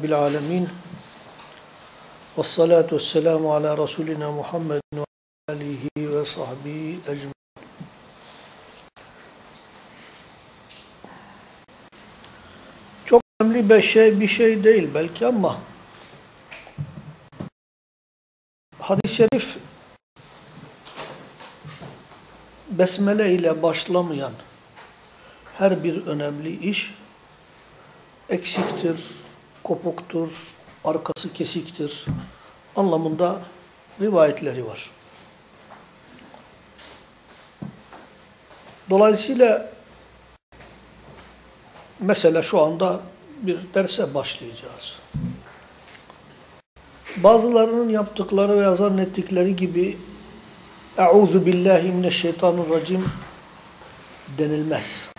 Rabbil alemin. Ve salatu ve selamu ala Resulina Muhammedin ve alihi ve sahbihi ecmaîn. Çok önemli bir şey, bir şey değil belki ama hadis-i şerif besmele ile başlamayan her bir önemli iş eksiktir, kopuktur, arkası kesiktir anlamında rivayetleri var. Dolayısıyla mesela şu anda bir derse başlayacağız. Bazılarının yaptıkları veya zannettikleri gibi Euzu billahi mineşşeytanirracim denilmez.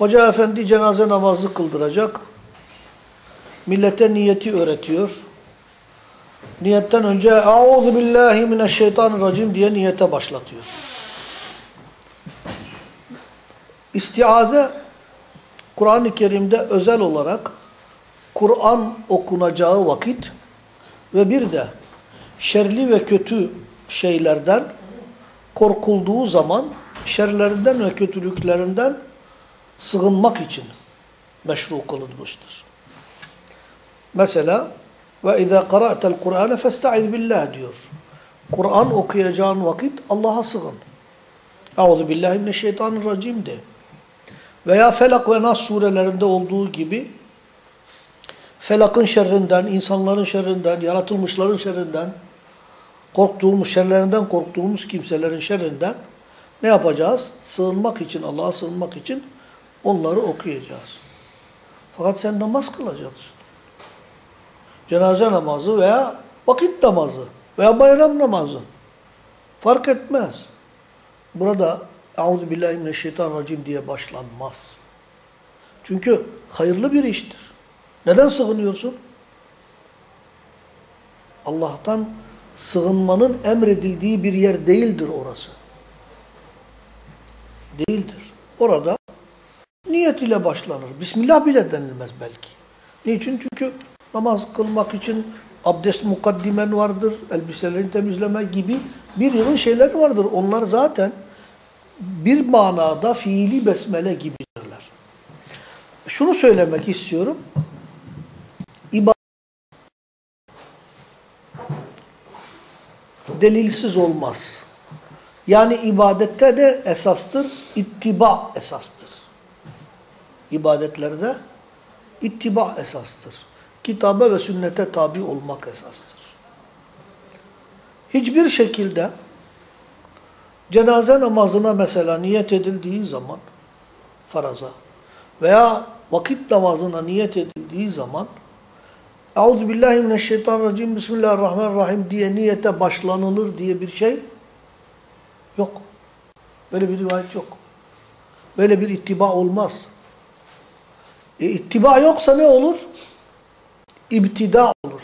Hoca efendi cenaze namazı kıldıracak. Millete niyeti öğretiyor. Niyetten önce Euzu billahi mineşşeytanirracim diye niyete başlatıyor. İstiaze Kur'an-ı Kerim'de özel olarak Kur'an okunacağı vakit ve bir de şerli ve kötü şeylerden korkulduğu zaman şerlerinden ve kötülüklerinden sığınmak için meşru kılınmıştır. Mesela ve izâ qara'tel Kur'âne festaiz billah diyor. Kur'an okuyacağın vakit Allah'a sığın. Euzu billahi mineşşeytanirracim de. Veya Felak ve Nas surelerinde olduğu gibi felakın şerrinden, insanların şerrinden, yaratılmışların şerrinden, korktuğumuz, şerlerinden korktuğumuz kimselerin şerrinden ne yapacağız? Sığınmak için, Allah'a sığınmak için onları okuyacağız. Fakat sen namaz kılacaksın. Cenaze namazı veya vakit namazı veya bayram namazı. Fark etmez. Burada Euzu billahi mineşşeytanirracim diye başlanmaz. Çünkü hayırlı bir iştir. Neden sığınıyorsun? Allah'tan sığınmanın emredildiği bir yer değildir orası. Değildir. Orada niyet ile başlanır. Bismillah bile denilmez belki. Niçin? Çünkü namaz kılmak için abdest mukaddimen vardır, elbiselerini temizleme gibi bir yığın şeyler vardır. Onlar zaten bir manada fiili besmele gibidirler. Şunu söylemek istiyorum. İbadet delilsiz olmaz. Yani ibadette de esastır, ittiba esastır. İbadetlerde ittiba esastır. Kitaba ve sünnete tabi olmak esastır. Hiçbir şekilde cenaze namazına mesela niyet edildiği zaman faraza veya vakit namazına niyet edildiği zaman Euzu billahi mineşşeytanirracim Bismillahirrahmanirrahim diye niyete başlanılır diye bir şey yok. Böyle bir rivayet yok. Böyle bir ittiba olmaz. E, ittiba yoksa ne olur? İbtida olur.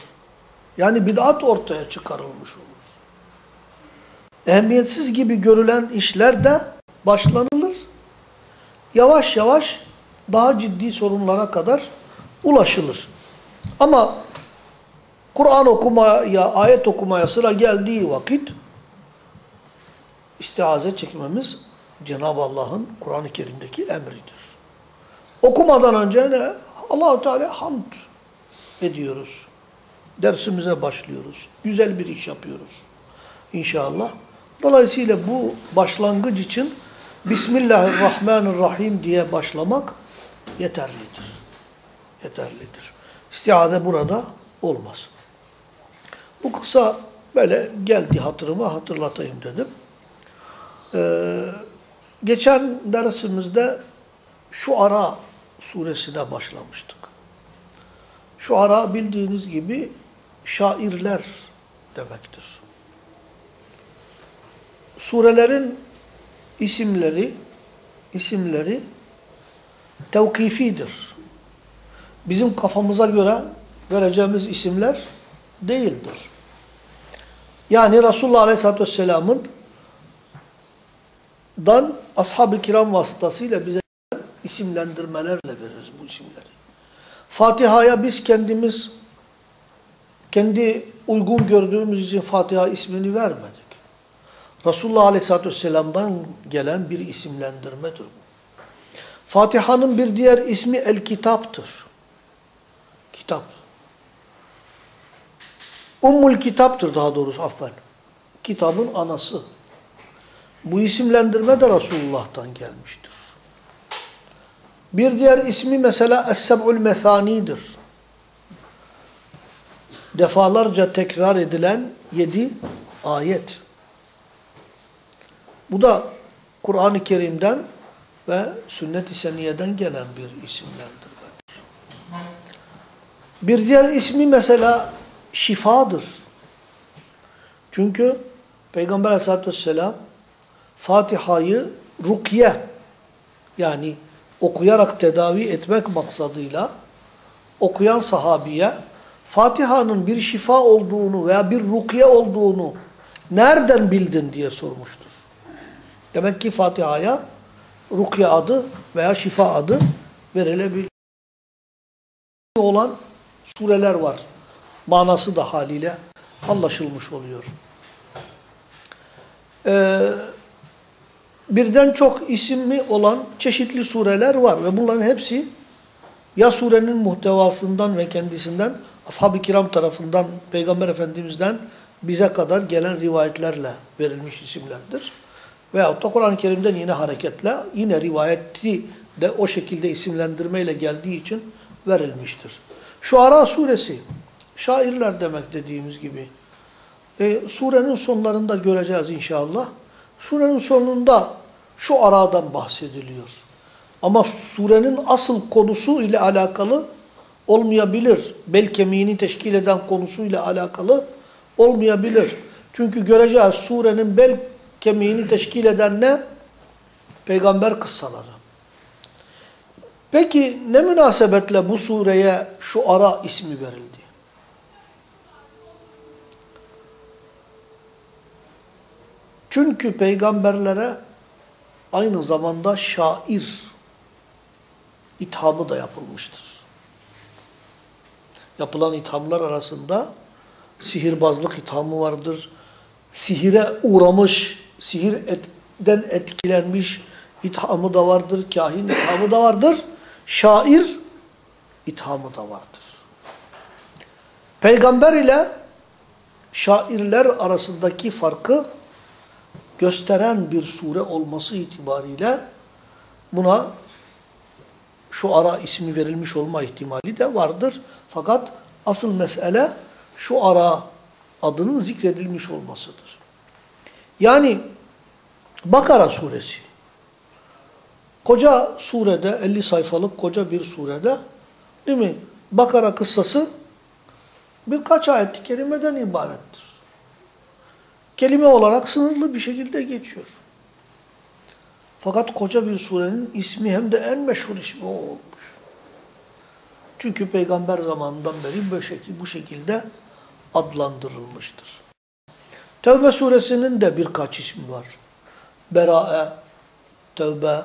Yani bid'at ortaya çıkarılmış olur. Ehemmiyetsiz gibi görülen işlerde başlanılır. Yavaş yavaş daha ciddi sorunlara kadar ulaşılır. Ama Kur'an okumaya, ayet okumaya sıra geldiği vakit istiaze çekmemiz Cenab-ı Allah'ın Kur'an-ı Kerim'deki emridir. Okumadan önce ne? allah Teala hamd ediyoruz. Dersimize başlıyoruz. Güzel bir iş yapıyoruz. İnşallah. Dolayısıyla bu başlangıç için Bismillahirrahmanirrahim diye başlamak yeterlidir. Yeterlidir. İstiade burada olmaz. Bu kısa böyle geldi hatırıma hatırlatayım dedim. Ee, geçen dersimizde şu ara suresine başlamıştık. Şu ara bildiğiniz gibi şairler demektir. Surelerin isimleri isimleri tevkifidir. Bizim kafamıza göre vereceğimiz isimler değildir. Yani Resulullah Aleyhisselatü Vesselam'ın dan ashab-ı kiram vasıtasıyla bize isimlendirmelerle veririz bu isimleri. Fatiha'ya biz kendimiz kendi uygun gördüğümüz için Fatiha ismini vermedik. Resulullah Aleyhisselatü Vesselam'dan gelen bir isimlendirmedir bu. Fatiha'nın bir diğer ismi El Kitap'tır. Kitap. Ummul Kitap'tır daha doğrusu affen. Kitabın anası. Bu isimlendirme de Resulullah'tan gelmiştir. Bir diğer ismi mesela Es-Seb'ül Methani'dir. Defalarca tekrar edilen yedi ayet. Bu da Kur'an-ı Kerim'den ve sünnet-i seniyeden gelen bir isimlendirmedir. Bir diğer ismi mesela şifadır. Çünkü Peygamber aleyhissalatü vesselam Fatiha'yı rukiye yani okuyarak tedavi etmek maksadıyla okuyan sahabiye Fatiha'nın bir şifa olduğunu veya bir rukiye olduğunu nereden bildin diye sormuştur. Demek ki Fatiha'ya rukiye adı veya şifa adı verilebilir. olan sureler var. Manası da haliyle anlaşılmış oluyor. Ee, birden çok isimli olan çeşitli sureler var ve bunların hepsi ya surenin muhtevasından ve kendisinden ashab-ı kiram tarafından Peygamber Efendimiz'den bize kadar gelen rivayetlerle verilmiş isimlerdir. Veyahut da Kur'an-ı Kerim'den yine hareketle yine rivayeti de o şekilde isimlendirmeyle geldiği için verilmiştir. Şu Ara suresi şairler demek dediğimiz gibi. E, surenin sonlarında göreceğiz inşallah. Surenin sonunda şu aradan bahsediliyor. Ama surenin asıl konusu ile alakalı olmayabilir. Bel kemiğini teşkil eden konusuyla alakalı olmayabilir. Çünkü göreceğiz surenin bel kemiğini teşkil eden ne? Peygamber kıssaları. Peki ne münasebetle bu sureye şu ara ismi verildi? Çünkü peygamberlere aynı zamanda şair ithamı da yapılmıştır. Yapılan ithamlar arasında sihirbazlık ithamı vardır. Sihire uğramış, sihirden etkilenmiş ithamı da vardır. Kahin ithamı da vardır. Şair ithamı da vardır. Peygamber ile şairler arasındaki farkı gösteren bir sure olması itibariyle buna şu ara ismi verilmiş olma ihtimali de vardır. Fakat asıl mesele şu ara adının zikredilmiş olmasıdır. Yani Bakara suresi koca surede 50 sayfalık koca bir surede değil mi? Bakara kıssası birkaç ayet-i kerimeden ibarettir. Kelime olarak sınırlı bir şekilde geçiyor. Fakat koca bir surenin ismi hem de en meşhur ismi o olmuş. Çünkü peygamber zamanından beri bu şekilde, adlandırılmıştır. Tevbe suresinin de birkaç ismi var. Bera'e, Tevbe,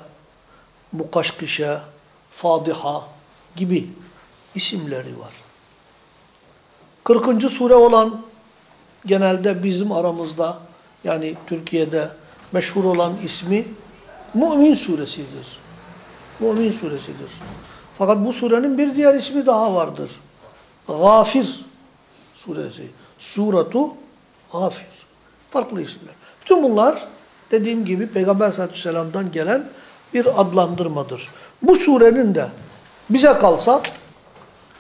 Mukaşkişe, Fadiha gibi isimleri var. 40. sure olan genelde bizim aramızda yani Türkiye'de meşhur olan ismi Mü'min suresidir. Mü'min suresidir. Fakat bu surenin bir diğer ismi daha vardır. Gafir suresi. Suratu Gafir. Farklı isimler. Bütün bunlar dediğim gibi Peygamber sallallahu gelen bir adlandırmadır. Bu surenin de bize kalsa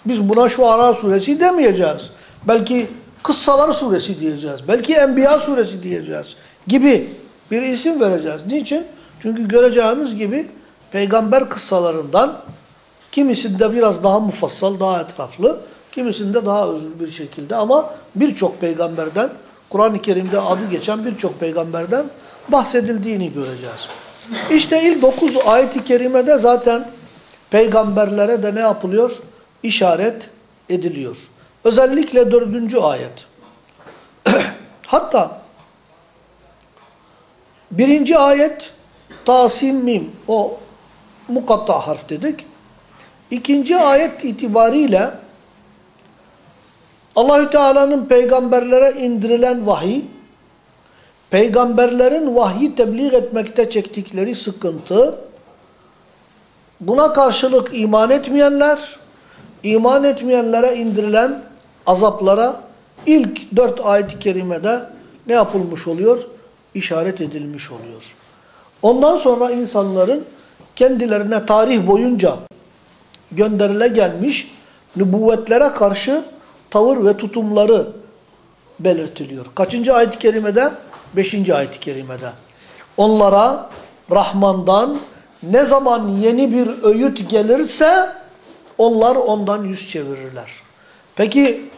biz buna şu Ara suresi demeyeceğiz. Belki Kıssalar suresi diyeceğiz. Belki Enbiya suresi diyeceğiz. Gibi bir isim vereceğiz. Niçin? Çünkü göreceğimiz gibi peygamber kıssalarından kimisinde biraz daha mufassal, daha etraflı, kimisinde daha özür bir şekilde ama birçok peygamberden, Kur'an-ı Kerim'de adı geçen birçok peygamberden bahsedildiğini göreceğiz. İşte ilk dokuz ayet-i kerimede zaten peygamberlere de ne yapılıyor? İşaret ediliyor. Özellikle dördüncü ayet. Hatta birinci ayet tasim mim o mukatta harf dedik. İkinci ayet itibariyle Allahü Teala'nın peygamberlere indirilen vahiy, peygamberlerin vahyi tebliğ etmekte çektikleri sıkıntı, buna karşılık iman etmeyenler, iman etmeyenlere indirilen azaplara ilk dört ayet-i kerimede ne yapılmış oluyor? İşaret edilmiş oluyor. Ondan sonra insanların kendilerine tarih boyunca gönderile gelmiş nübüvvetlere karşı tavır ve tutumları belirtiliyor. Kaçıncı ayet-i kerimede? Beşinci ayet-i kerimede. Onlara Rahman'dan ne zaman yeni bir öğüt gelirse onlar ondan yüz çevirirler. Peki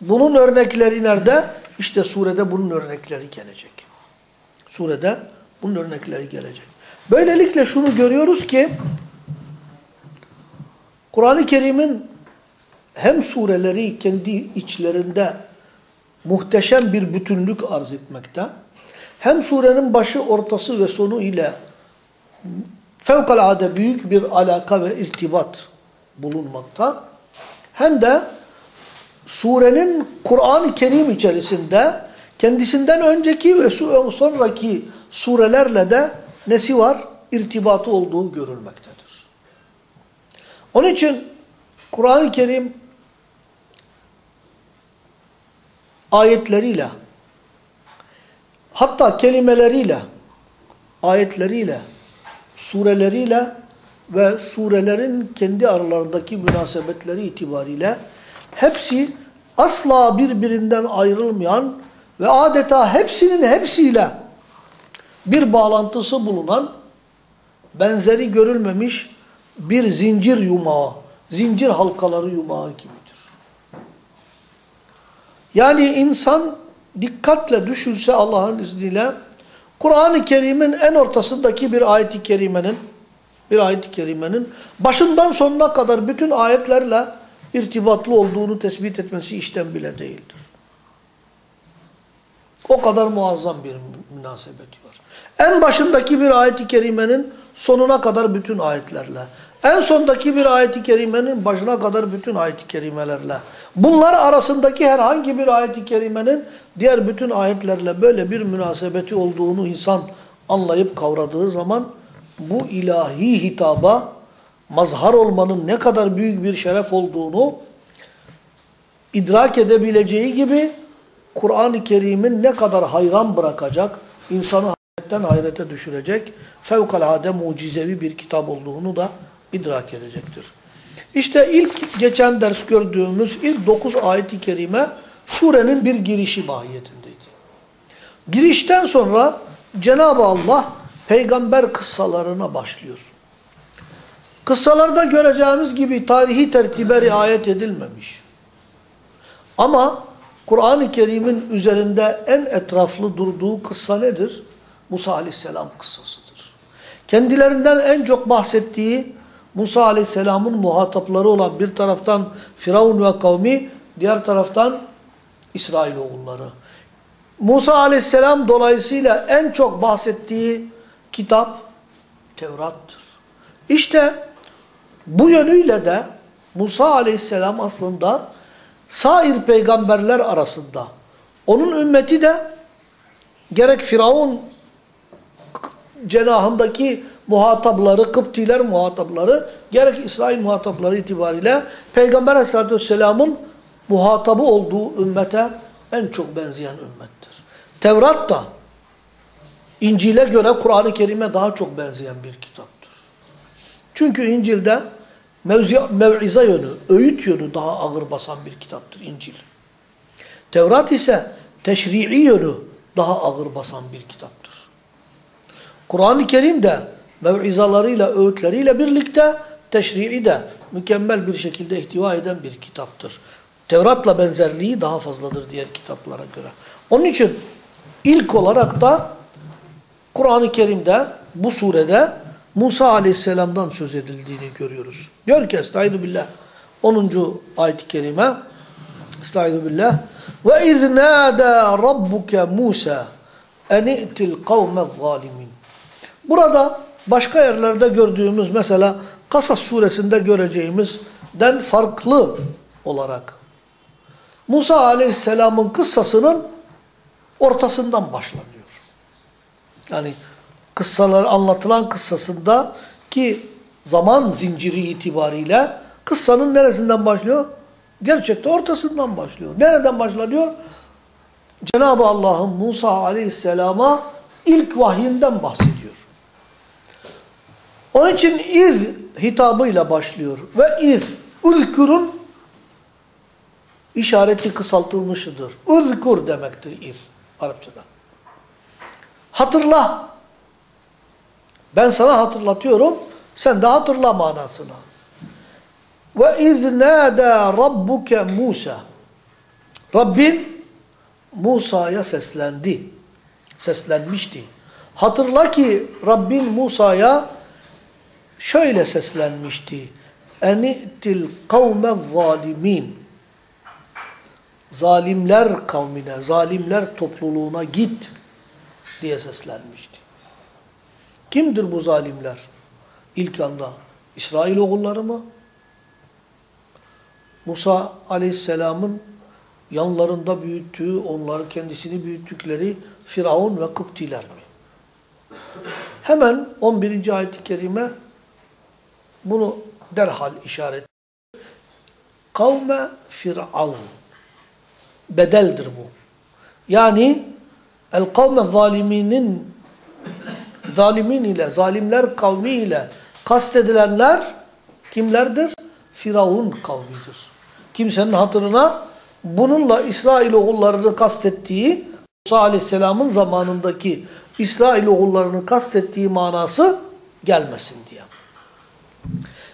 bunun örnekleri nerede? İşte surede bunun örnekleri gelecek. Surede bunun örnekleri gelecek. Böylelikle şunu görüyoruz ki Kur'an-ı Kerim'in hem sureleri kendi içlerinde muhteşem bir bütünlük arz etmekte, hem surenin başı, ortası ve sonu ile fevkalade büyük bir alaka ve irtibat bulunmakta, hem de surenin Kur'an-ı Kerim içerisinde kendisinden önceki ve sonraki surelerle de nesi var? İrtibatı olduğu görülmektedir. Onun için Kur'an-ı Kerim ayetleriyle hatta kelimeleriyle ayetleriyle sureleriyle ve surelerin kendi aralarındaki münasebetleri itibariyle hepsi asla birbirinden ayrılmayan ve adeta hepsinin hepsiyle bir bağlantısı bulunan benzeri görülmemiş bir zincir yumağı, zincir halkaları yumağı gibidir. Yani insan dikkatle düşünse Allah'ın izniyle Kur'an-ı Kerim'in en ortasındaki bir ayet-i kerimenin bir ayet-i kerimenin başından sonuna kadar bütün ayetlerle irtibatlı olduğunu tespit etmesi işten bile değildir. O kadar muazzam bir münasebeti var. En başındaki bir ayet-i kerimenin sonuna kadar bütün ayetlerle. En sondaki bir ayet-i kerimenin başına kadar bütün ayet-i kerimelerle. Bunlar arasındaki herhangi bir ayet-i kerimenin diğer bütün ayetlerle böyle bir münasebeti olduğunu insan anlayıp kavradığı zaman bu ilahi hitaba mazhar olmanın ne kadar büyük bir şeref olduğunu idrak edebileceği gibi Kur'an-ı Kerim'in ne kadar hayran bırakacak, insanı hayretten hayrete düşürecek fevkalade mucizevi bir kitap olduğunu da idrak edecektir. İşte ilk geçen ders gördüğümüz ilk dokuz ayet-i kerime surenin bir girişi mahiyetindeydi. Girişten sonra Cenab-ı Allah peygamber kıssalarına başlıyor. Kıssalarda göreceğimiz gibi tarihi tertibe riayet edilmemiş. Ama Kur'an-ı Kerim'in üzerinde en etraflı durduğu kıssa nedir? Musa aleyhisselam kıssasıdır. Kendilerinden en çok bahsettiği Musa aleyhisselamın muhatapları olan bir taraftan Firavun ve kavmi, diğer taraftan İsrailoğulları. Musa aleyhisselam dolayısıyla en çok bahsettiği kitap Tevrat'tır. İşte bu yönüyle de Musa aleyhisselam aslında sair peygamberler arasında onun ümmeti de gerek Firavun cenahındaki muhatapları, Kıptiler muhatapları, gerek İsrail muhatapları itibariyle Peygamber aleyhissalatü vesselamın muhatabı olduğu ümmete en çok benzeyen ümmettir. Tevrat da İncil'e göre Kur'an-ı Kerim'e daha çok benzeyen bir kitaptır. Çünkü İncil'de mevzi, mev'ize yönü, öğüt yönü daha ağır basan bir kitaptır İncil. Tevrat ise teşri'i yönü daha ağır basan bir kitaptır. Kur'an-ı Kerim de mev'izalarıyla, öğütleriyle birlikte teşri'i de mükemmel bir şekilde ihtiva eden bir kitaptır. Tevrat'la benzerliği daha fazladır diğer kitaplara göre. Onun için ilk olarak da Kur'an-ı Kerim'de bu surede Musa aleyhisselamdan söz edildiğini görüyoruz. Diyor ki Estaizu billah 10. ayet-i kerime Estaizu billah ve iz nâdâ rabbuke Musa eni'til kavme zalimin Burada başka yerlerde gördüğümüz mesela Kasas suresinde göreceğimizden farklı olarak Musa aleyhisselamın kıssasının ortasından başlanıyor. Yani kıssalar anlatılan kıssasında ki zaman zinciri itibariyle kıssanın neresinden başlıyor? Gerçekte ortasından başlıyor. Nereden başlanıyor? Cenab-ı Allah'ın Musa aleyhisselama ilk vahyinden bahsediyor. Onun için iz hitabıyla başlıyor. Ve iz, uzkurun işareti kısaltılmışıdır. Uzkur demektir iz Arapçada. Hatırla. Ben sana hatırlatıyorum, sen de hatırla manasına. Ve iz nâdâ rabbuke Musa. Rabbin Musa'ya seslendi. Seslenmişti. Hatırla ki Rabbin Musa'ya şöyle seslenmişti. Eni'til kavme zalimin. Zalimler kavmine, zalimler topluluğuna git diye seslenmişti. Kimdir bu zalimler? İlk anda İsrail oğulları mı? Musa aleyhisselamın yanlarında büyüttüğü, onları kendisini büyüttükleri Firavun ve Kıptiler mi? Hemen 11. ayet-i kerime bunu derhal işaret. Kavme Firavun. Bedeldir bu. Yani el kavme zaliminin zalimin ile, zalimler kavmi ile kastedilenler kimlerdir? Firavun kavmidir. Kimsenin hatırına bununla İsrail oğullarını kastettiği, Musa Aleyhisselam'ın zamanındaki İsrail oğullarını kastettiği manası gelmesin diye.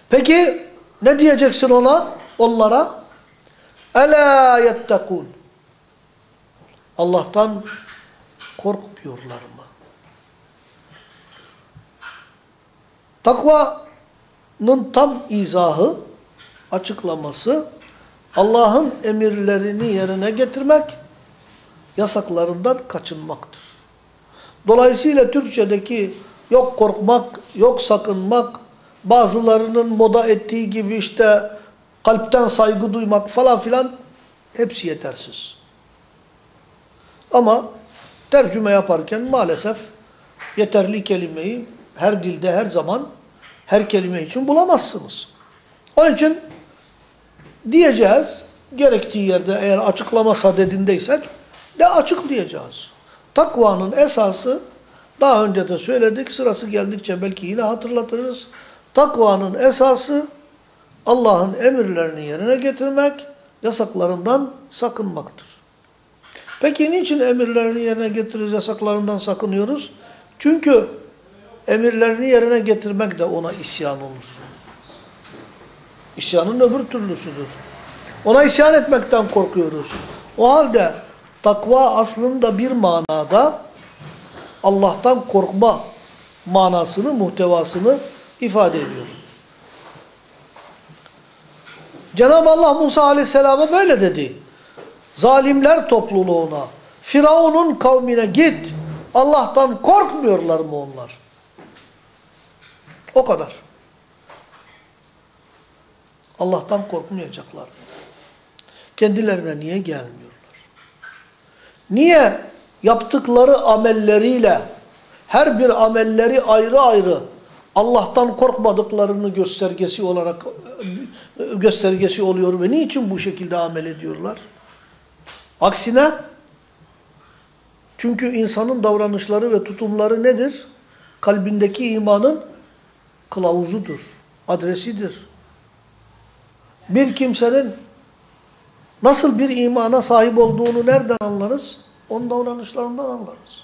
Peki ne diyeceksin ona, onlara? Ela yettekûn. Allah'tan korkmuyorlar mı? Takvanın tam izahı, açıklaması Allah'ın emirlerini yerine getirmek, yasaklarından kaçınmaktır. Dolayısıyla Türkçedeki yok korkmak, yok sakınmak, bazılarının moda ettiği gibi işte kalpten saygı duymak falan filan hepsi yetersiz. Ama tercüme yaparken maalesef yeterli kelimeyi her dilde her zaman her kelime için bulamazsınız. Onun için diyeceğiz, gerektiği yerde eğer açıklama sadedindeysek de açıklayacağız. Takvanın esası daha önce de söyledik, sırası geldikçe belki yine hatırlatırız. Takvanın esası Allah'ın emirlerini yerine getirmek, yasaklarından sakınmaktır. Peki niçin emirlerini yerine getiririz, yasaklarından sakınıyoruz? Çünkü emirlerini yerine getirmek de ona isyan olur. İsyanın öbür türlüsüdür. Ona isyan etmekten korkuyoruz. O halde takva aslında bir manada Allah'tan korkma manasını, muhtevasını ifade ediyor. Cenab-ı Allah Musa Aleyhisselam'a böyle dedi. Zalimler topluluğuna, Firavun'un kavmine git. Allah'tan korkmuyorlar mı onlar? O kadar. Allah'tan korkmayacaklar. Kendilerine niye gelmiyorlar? Niye yaptıkları amelleriyle her bir amelleri ayrı ayrı Allah'tan korkmadıklarını göstergesi olarak göstergesi oluyor ve niçin bu şekilde amel ediyorlar? Aksine çünkü insanın davranışları ve tutumları nedir? Kalbindeki imanın kılavuzudur, adresidir. Bir kimsenin nasıl bir imana sahip olduğunu nereden anlarız? Onun davranışlarından anlarız.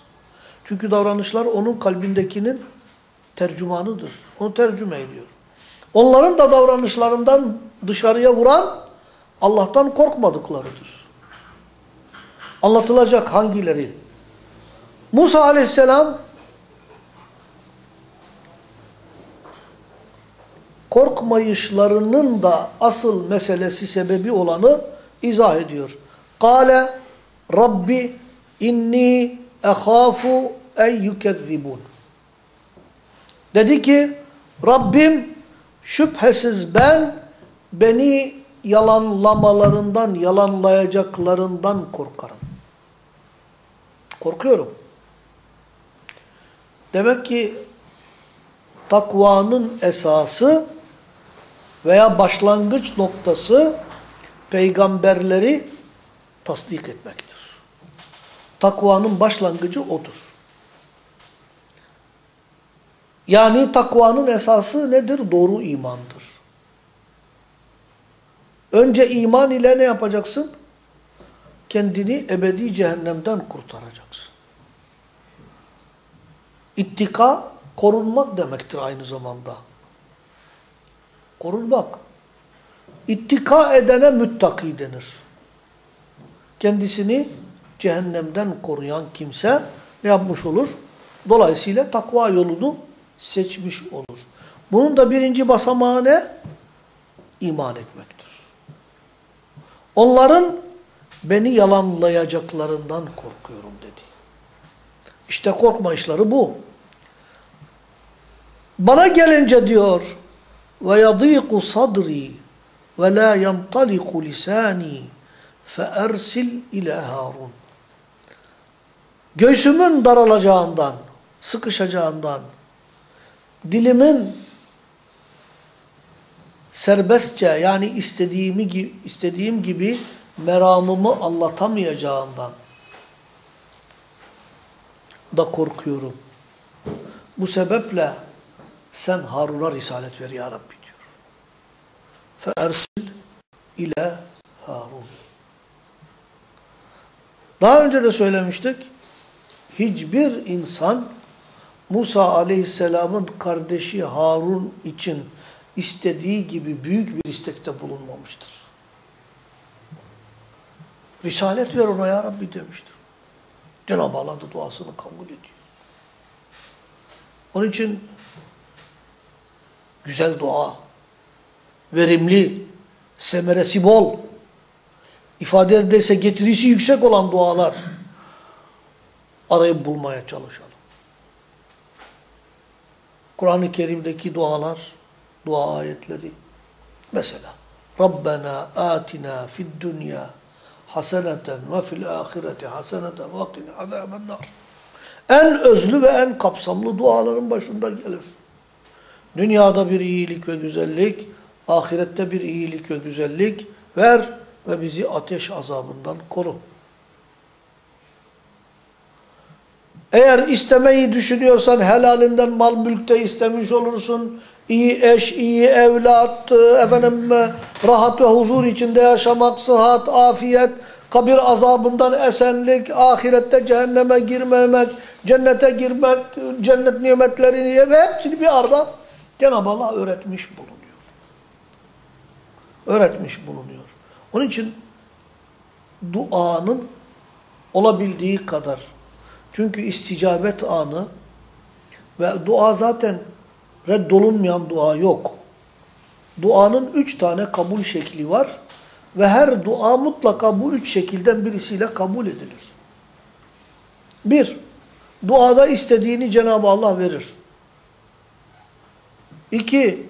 Çünkü davranışlar onun kalbindekinin tercümanıdır. Onu tercüme ediyor. Onların da davranışlarından dışarıya vuran Allah'tan korkmadıklarıdır. Anlatılacak hangileri? Musa aleyhisselam korkmayışlarının da asıl meselesi sebebi olanı izah ediyor. Kale Rabbi inni ehâfu en yukezzibun. Dedi ki Rabbim Şüphesiz ben beni yalanlamalarından, yalanlayacaklarından korkarım. Korkuyorum. Demek ki takvanın esası veya başlangıç noktası peygamberleri tasdik etmektir. Takvanın başlangıcı odur. Yani takvanın esası nedir? Doğru imandır. Önce iman ile ne yapacaksın? Kendini ebedi cehennemden kurtaracaksın. İttika korunmak demektir aynı zamanda. Korunmak. İttika edene müttaki denir. Kendisini cehennemden koruyan kimse ne yapmış olur? Dolayısıyla takva yolunu seçmiş olur. Bunun da birinci basamağı ne? İman etmektir. Onların beni yalanlayacaklarından korkuyorum dedi. İşte korkma işleri bu. Bana gelince diyor ve la yantaliku lisani fe ersil ila Harun. Göğsümün daralacağından, sıkışacağından, dilimin serbestçe yani istediğimi istediğim gibi meramımı anlatamayacağından da korkuyorum. Bu sebeple sen Harun'a risalet ver ya Rabbi diyor. Feersil ile Harun. Daha önce de söylemiştik. Hiçbir insan Musa aleyhisselamın kardeşi Harun için istediği gibi büyük bir istekte bulunmamıştır. Risalet ver ona ya Rabbi demiştir. Cenab-ı Allah da duasını kabul ediyor. Onun için güzel dua, verimli, semeresi bol, ifade ederse getirisi yüksek olan dualar arayıp bulmaya çalışalım. Kur'an-ı Kerim'deki dualar, dua ayetleri. Mesela Rabbena atina fid dünya haseneten ve fil ahireti haseneten ve qina azabennar. En özlü ve en kapsamlı duaların başında gelir. Dünyada bir iyilik ve güzellik, ahirette bir iyilik ve güzellik ver ve bizi ateş azabından koru. Eğer istemeyi düşünüyorsan helalinden mal mülkte istemiş olursun. İyi eş, iyi evlat, efendim rahat ve huzur içinde yaşamak, sıhhat, afiyet, kabir azabından esenlik, ahirette cehenneme girmemek, cennete girmek, cennet nimetlerini yeme hepsini bir arada Cenab-ı Allah öğretmiş bulunuyor. Öğretmiş bulunuyor. Onun için duanın olabildiği kadar çünkü isticabet anı ve dua zaten reddolunmayan dua yok. Duanın üç tane kabul şekli var ve her dua mutlaka bu üç şekilden birisiyle kabul edilir. Bir, duada istediğini Cenab-ı Allah verir. İki,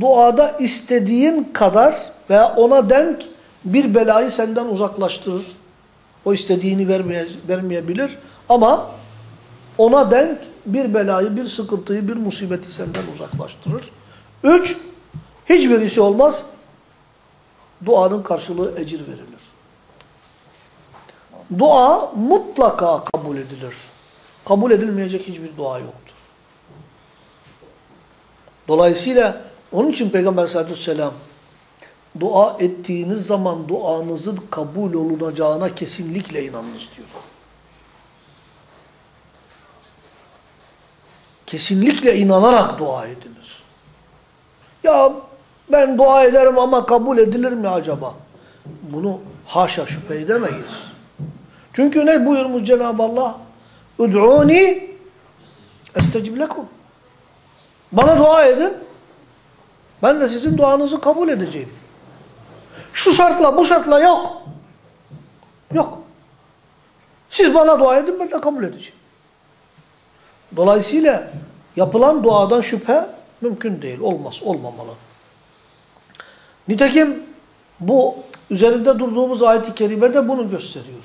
duada istediğin kadar veya ona denk bir belayı senden uzaklaştırır. O istediğini vermeye, vermeyebilir ama ona denk bir belayı, bir sıkıntıyı, bir musibeti senden uzaklaştırır. Üç, hiçbirisi olmaz. Duanın karşılığı ecir verilir. Dua mutlaka kabul edilir. Kabul edilmeyecek hiçbir dua yoktur. Dolayısıyla onun için Peygamber sallallahu aleyhi ve sellem dua ettiğiniz zaman duanızın kabul olunacağına kesinlikle inanınız diyor. Kesinlikle inanarak dua ediniz. Ya ben dua ederim ama kabul edilir mi acaba? Bunu haşa şüphe edemeyiz. Çünkü ne buyurmuş Cenab-ı Allah? Ud'uni estecib lekum. Bana dua edin. Ben de sizin duanızı kabul edeceğim. Şu şartla bu şartla yok. Yok. Siz bana dua edin ben de kabul edeceğim. Dolayısıyla yapılan duadan şüphe Mümkün değil, olmaz, olmamalı. Nitekim bu üzerinde durduğumuz ayet-i kerime de bunu gösteriyor.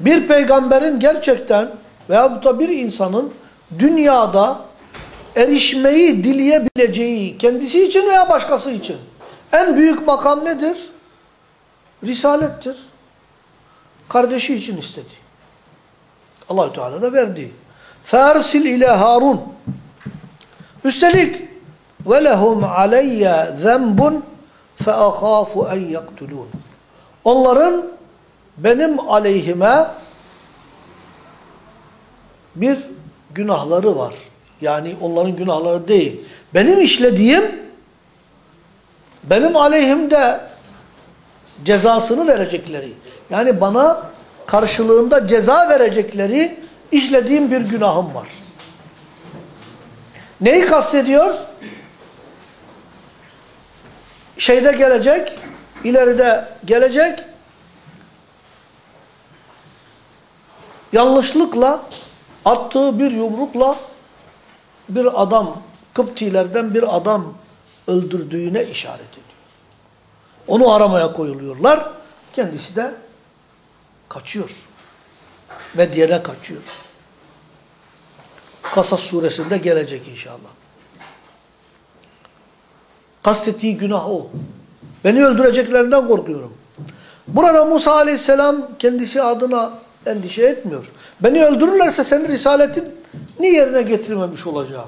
Bir peygamberin gerçekten veya da bir insanın dünyada erişmeyi dileyebileceği kendisi için veya başkası için en büyük makam nedir? Risalettir. Kardeşi için istedi. Allahü Teala da verdi. Fersil ile Harun. Üstelik ve lehum aleyye zembun fe ahafu en yaktulun. Onların benim aleyhime bir günahları var. Yani onların günahları değil. Benim işlediğim benim aleyhimde cezasını verecekleri. Yani bana karşılığında ceza verecekleri işlediğim bir günahım var. Neyi kastediyor? Şeyde gelecek, ileride gelecek, yanlışlıkla attığı bir yumrukla bir adam, Kıptilerden bir adam öldürdüğüne işaret ediyor. Onu aramaya koyuluyorlar. Kendisi de kaçıyor. Medyene kaçıyor. Kasas suresinde gelecek inşallah. Kastettiği günah o. Beni öldüreceklerinden korkuyorum. Burada Musa aleyhisselam kendisi adına endişe etmiyor. Beni öldürürlerse senin risaletin ne yerine getirmemiş olacak.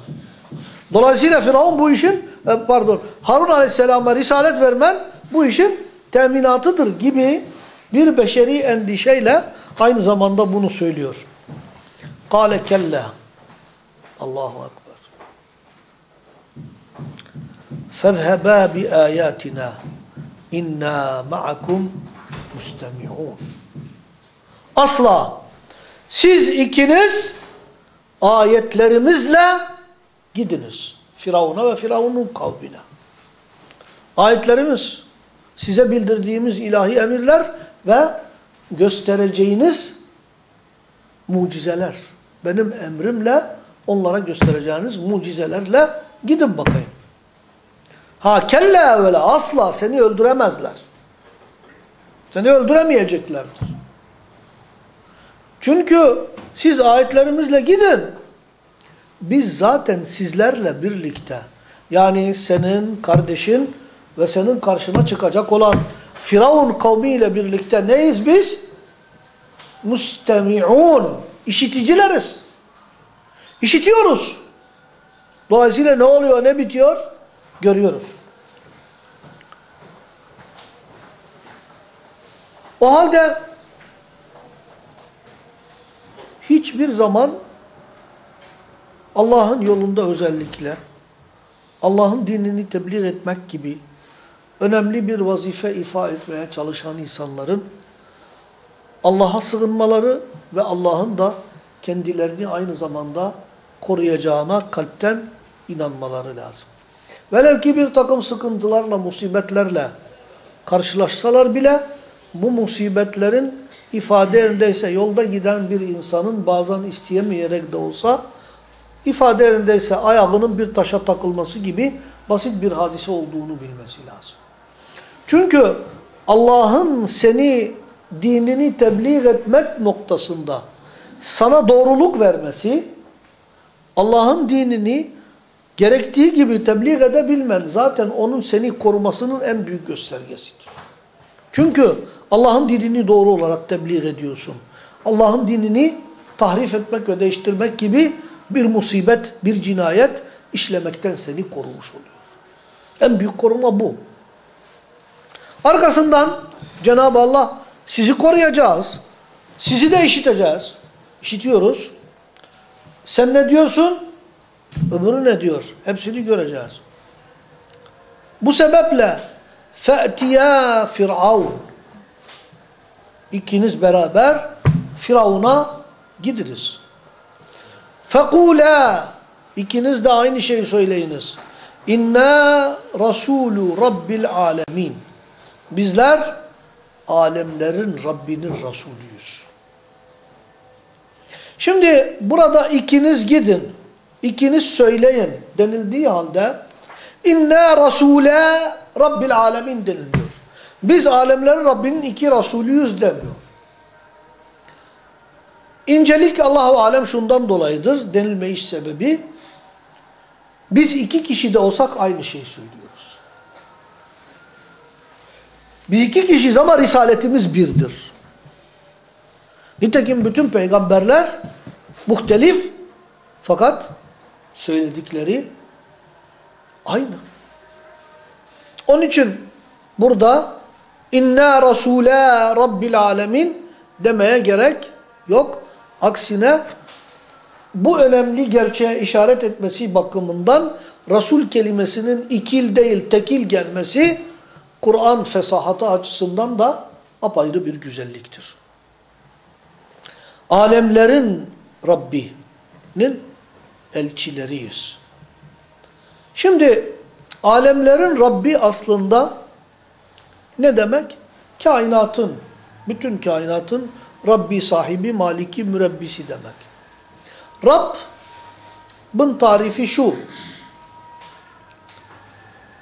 Dolayısıyla Firavun bu işin e, pardon Harun Aleyhisselam'a risalet vermen bu işin teminatıdır gibi bir beşeri endişeyle aynı zamanda bunu söylüyor. Kale kella. Allahu Ekber. Fezhebâ bi âyâtinâ. İnna ma'akum mustemi'ûn. Asla. Siz ikiniz ayetlerimizle gidiniz. Firavun'a ve Firavun'un kavmine. Ayetlerimiz, size bildirdiğimiz ilahi emirler ve göstereceğiniz mucizeler. Benim emrimle onlara göstereceğiniz mucizelerle gidin bakayım. Ha kelle evvela asla seni öldüremezler. Seni öldüremeyeceklerdir. Çünkü siz ayetlerimizle gidin. Biz zaten sizlerle birlikte yani senin kardeşin ve senin karşına çıkacak olan Firavun kavmiyle birlikte neyiz biz? Mustemi'un. İşiticileriz. İşitiyoruz. Dolayısıyla ne oluyor, ne bitiyor? Görüyoruz. O halde hiçbir zaman Allah'ın yolunda özellikle Allah'ın dinini tebliğ etmek gibi önemli bir vazife ifa etmeye çalışan insanların Allah'a sığınmaları ve Allah'ın da kendilerini aynı zamanda koruyacağına kalpten inanmaları lazım. Velev ki bir takım sıkıntılarla, musibetlerle karşılaşsalar bile bu musibetlerin ifade yerindeyse yolda giden bir insanın bazen isteyemeyerek de olsa ifade yerindeyse ayağının bir taşa takılması gibi basit bir hadise olduğunu bilmesi lazım. Çünkü Allah'ın seni dinini tebliğ etmek noktasında sana doğruluk vermesi Allah'ın dinini gerektiği gibi tebliğ edebilmen zaten onun seni korumasının en büyük göstergesidir. Çünkü Allah'ın dinini doğru olarak tebliğ ediyorsun. Allah'ın dinini tahrif etmek ve değiştirmek gibi bir musibet, bir cinayet işlemekten seni korumuş oluyor. En büyük koruma bu. Arkasından Cenab-ı Allah sizi koruyacağız. Sizi de işiteceğiz. İşitiyoruz. Sen ne diyorsun? Öbürü ne diyor? Hepsini göreceğiz. Bu sebeple فَأْتِيَا Firavun İkiniz beraber Firavun'a gidiniz. فَقُولَا İkiniz de aynı şeyi söyleyiniz. İnna Rasulü Rabbil Alemin. Bizler alemlerin Rabbinin Resulüyüz. Şimdi burada ikiniz gidin. ikiniz söyleyin denildiği halde inna rasule rabbil alemin deniliyor. Biz alemlerin Rabbinin iki Resulüyüz demiyor. İncelik Allahu alem şundan dolayıdır denilmeyiş sebebi. Biz iki kişi de olsak aynı şeyi söylüyoruz. Biz iki kişiyiz ama risaletimiz birdir. Nitekim bütün peygamberler muhtelif fakat söyledikleri aynı. Onun için burada inna rasule rabbil alemin demeye gerek yok. Aksine bu önemli gerçeğe işaret etmesi bakımından Resul kelimesinin ikil değil tekil gelmesi Kur'an fesahatı açısından da apayrı bir güzelliktir. Alemlerin Rabbi'nin elçileriyiz. Şimdi alemlerin Rabbi aslında ne demek? Kainatın, bütün kainatın Rabbi sahibi, maliki, mürebbisi demek. Rabb'ın tarifi şu.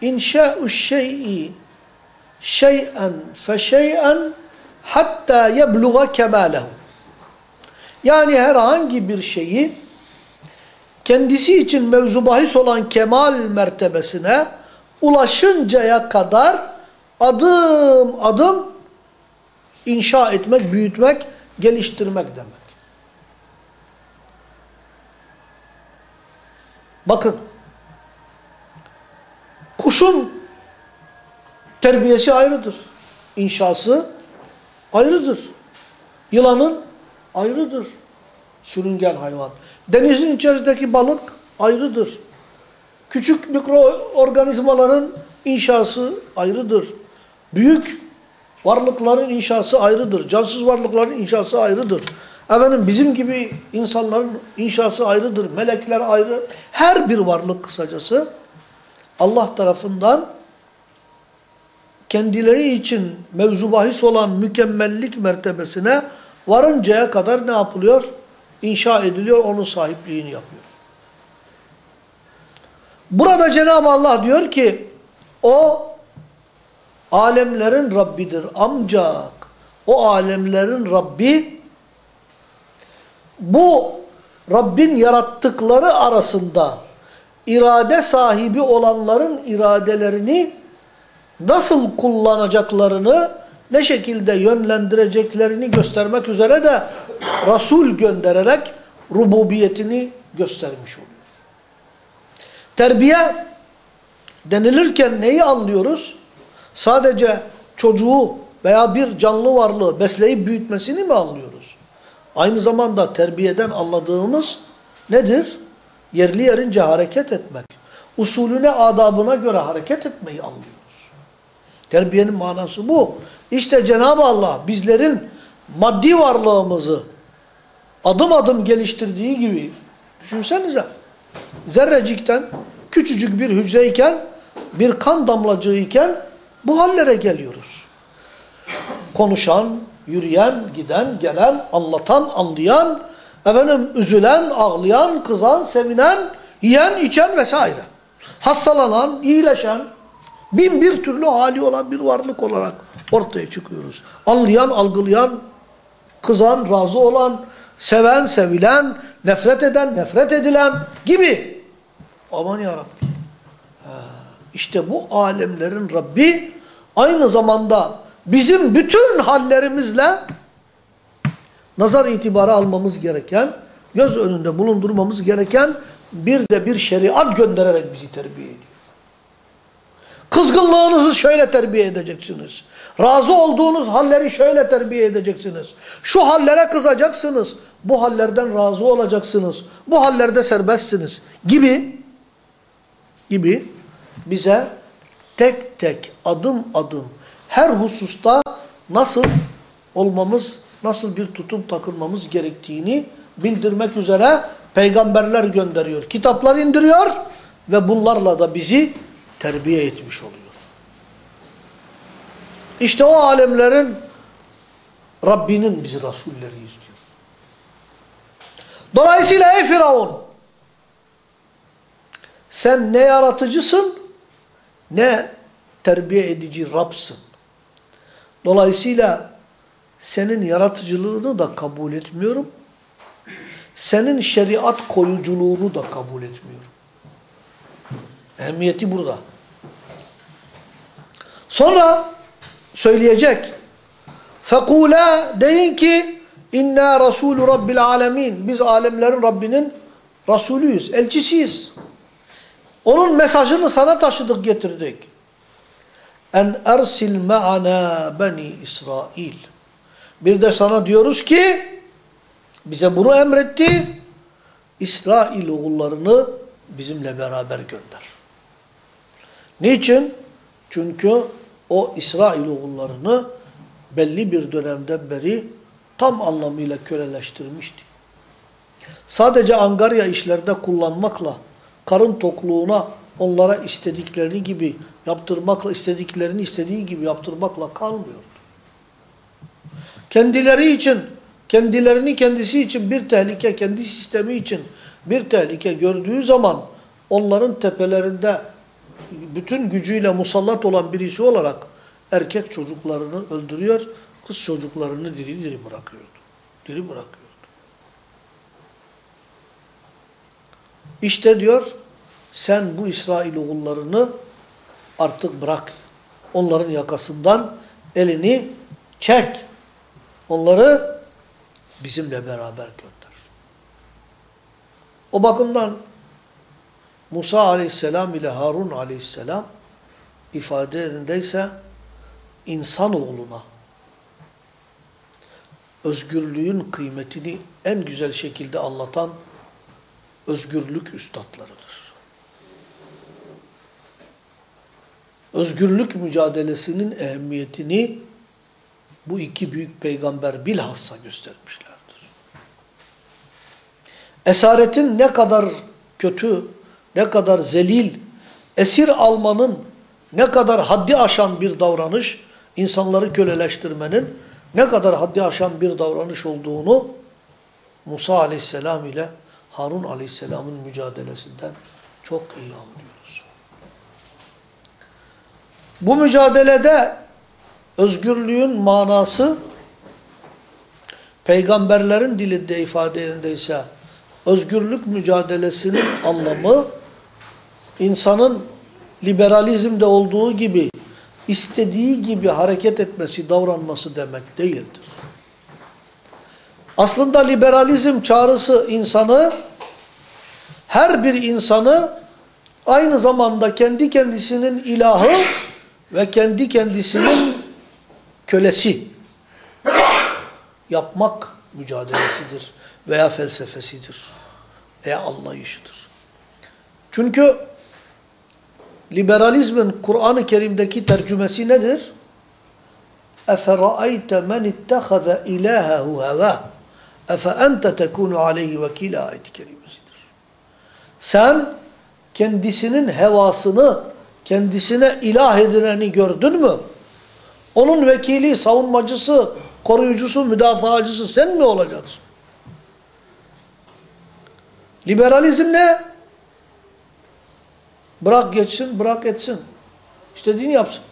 İnşa'u şey'i şey'en fe şey'en hatta yebluğa kemalehu. Yani herhangi bir şeyi kendisi için mevzu bahis olan kemal mertebesine ulaşıncaya kadar adım adım inşa etmek, büyütmek, geliştirmek demek. Bakın, kuşun terbiyesi ayrıdır. İnşası ayrıdır. Yılanın ayrıdır. Sürüngen hayvan. Denizin içerisindeki balık ayrıdır. Küçük mikroorganizmaların inşası ayrıdır. Büyük varlıkların inşası ayrıdır. Cansız varlıkların inşası ayrıdır. Efendim bizim gibi insanların inşası ayrıdır. Melekler ayrı. Her bir varlık kısacası Allah tarafından kendileri için mevzu bahis olan mükemmellik mertebesine varıncaya kadar ne yapılıyor? İnşa ediliyor, onun sahipliğini yapıyor. Burada Cenab-ı Allah diyor ki, o alemlerin Rabbidir. Ancak o alemlerin Rabbi, bu Rabbin yarattıkları arasında irade sahibi olanların iradelerini nasıl kullanacaklarını, ne şekilde yönlendireceklerini göstermek üzere de Resul göndererek rububiyetini göstermiş oluyor. Terbiye denilirken neyi anlıyoruz? Sadece çocuğu veya bir canlı varlığı besleyip büyütmesini mi anlıyoruz? Aynı zamanda terbiyeden anladığımız nedir? Yerli yerince hareket etmek. Usulüne, adabına göre hareket etmeyi anlıyoruz. Terbiyenin manası bu. İşte Cenab-ı Allah bizlerin maddi varlığımızı adım adım geliştirdiği gibi düşünsenize zerrecikten küçücük bir hücreyken bir kan damlacığıyken bu hallere geliyoruz. Konuşan, yürüyen, giden, gelen, anlatan, anlayan, efendim üzülen, ağlayan, kızan, sevinen, yiyen, içen vesaire. Hastalanan, iyileşen, bin bir türlü hali olan bir varlık olarak ortaya çıkıyoruz. Anlayan, algılayan, kızan, razı olan, seven, sevilen, nefret eden, nefret edilen gibi. Aman yarabbim. İşte bu alemlerin Rabbi aynı zamanda bizim bütün hallerimizle nazar itibarı almamız gereken, göz önünde bulundurmamız gereken bir de bir şeriat göndererek bizi terbiye ediyor. Kızgınlığınızı şöyle terbiye edeceksiniz. Razı olduğunuz halleri şöyle terbiye edeceksiniz. Şu hallere kızacaksınız. Bu hallerden razı olacaksınız. Bu hallerde serbestsiniz. Gibi gibi bize tek tek adım adım her hususta nasıl olmamız, nasıl bir tutum takılmamız gerektiğini bildirmek üzere peygamberler gönderiyor. Kitaplar indiriyor ve bunlarla da bizi terbiye etmiş oluyor. İşte o alemlerin Rabbinin biz Resulleriyiz diyor. Dolayısıyla ey Firavun sen ne yaratıcısın ne terbiye edici Rab'sın. Dolayısıyla senin yaratıcılığını da kabul etmiyorum. Senin şeriat koyuculuğunu da kabul etmiyorum. Ehemmiyeti burada. Sonra söyleyecek. Fekula deyin ki inna rasulü rabbil alemin. Biz alemlerin Rabbinin Resulüyüz, elçisiyiz. Onun mesajını sana taşıdık getirdik. En ersil ma'ana beni İsrail. Bir de sana diyoruz ki bize bunu emretti. İsrail oğullarını bizimle beraber gönder. Niçin? Çünkü o İsrail oğullarını belli bir dönemden beri tam anlamıyla köleleştirmişti. Sadece angarya işlerde kullanmakla, karın tokluğuna onlara istediklerini gibi yaptırmakla, istediklerini istediği gibi yaptırmakla kalmıyordu. Kendileri için, kendilerini kendisi için bir tehlike, kendi sistemi için bir tehlike gördüğü zaman onların tepelerinde bütün gücüyle musallat olan birisi olarak erkek çocuklarını öldürüyor, kız çocuklarını diri diri bırakıyordu. Diri bırakıyordu. İşte diyor, sen bu İsrail oğullarını artık bırak. Onların yakasından elini çek. Onları bizimle beraber gönder. O bakımdan Musa aleyhisselam ile Harun aleyhisselam ifadelerindeyse insanoğluna özgürlüğün kıymetini en güzel şekilde anlatan özgürlük üstadlarıdır. Özgürlük mücadelesinin ehemmiyetini bu iki büyük peygamber bilhassa göstermişlerdir. Esaretin ne kadar kötü, ne kadar zelil, esir almanın ne kadar haddi aşan bir davranış, insanları köleleştirmenin ne kadar haddi aşan bir davranış olduğunu Musa aleyhisselam ile Harun aleyhisselamın mücadelesinden çok iyi anlıyoruz. Bu mücadelede özgürlüğün manası peygamberlerin dilinde ifadelerindeyse özgürlük mücadelesinin anlamı insanın liberalizmde olduğu gibi istediği gibi hareket etmesi, davranması demek değildir. Aslında liberalizm çağrısı insanı, her bir insanı aynı zamanda kendi kendisinin ilahı ve kendi kendisinin kölesi yapmak mücadelesidir veya felsefesidir veya anlayışıdır. Çünkü liberalizmin Kur'an-ı Kerim'deki tercümesi nedir? اَفَرَأَيْتَ مَنِ اتَّخَذَ اِلَٰهَهُ هَوَاهُ اَفَاَنْتَ تَكُونُ عَلَيْهِ وَكِيلَ ayet-i kerimesidir. Sen kendisinin hevasını, kendisine ilah edineni gördün mü? Onun vekili, savunmacısı, koruyucusu, müdafaacısı sen mi olacaksın? Liberalizm ne? Bırak geçsin, bırak etsin. İstediğini yapsın.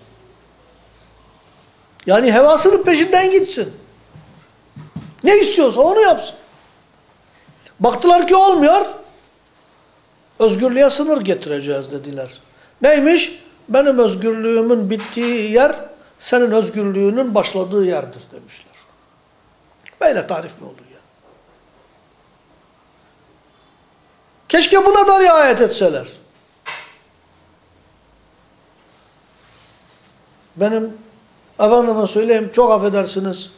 Yani hevasının peşinden gitsin. Ne istiyorsa onu yapsın. Baktılar ki olmuyor. Özgürlüğe sınır getireceğiz dediler. Neymiş? Benim özgürlüğümün bittiği yer senin özgürlüğünün başladığı yerdir demişler. Böyle tarif mi olur ya? Keşke buna da riayet etseler. Benim efendime söyleyeyim çok affedersiniz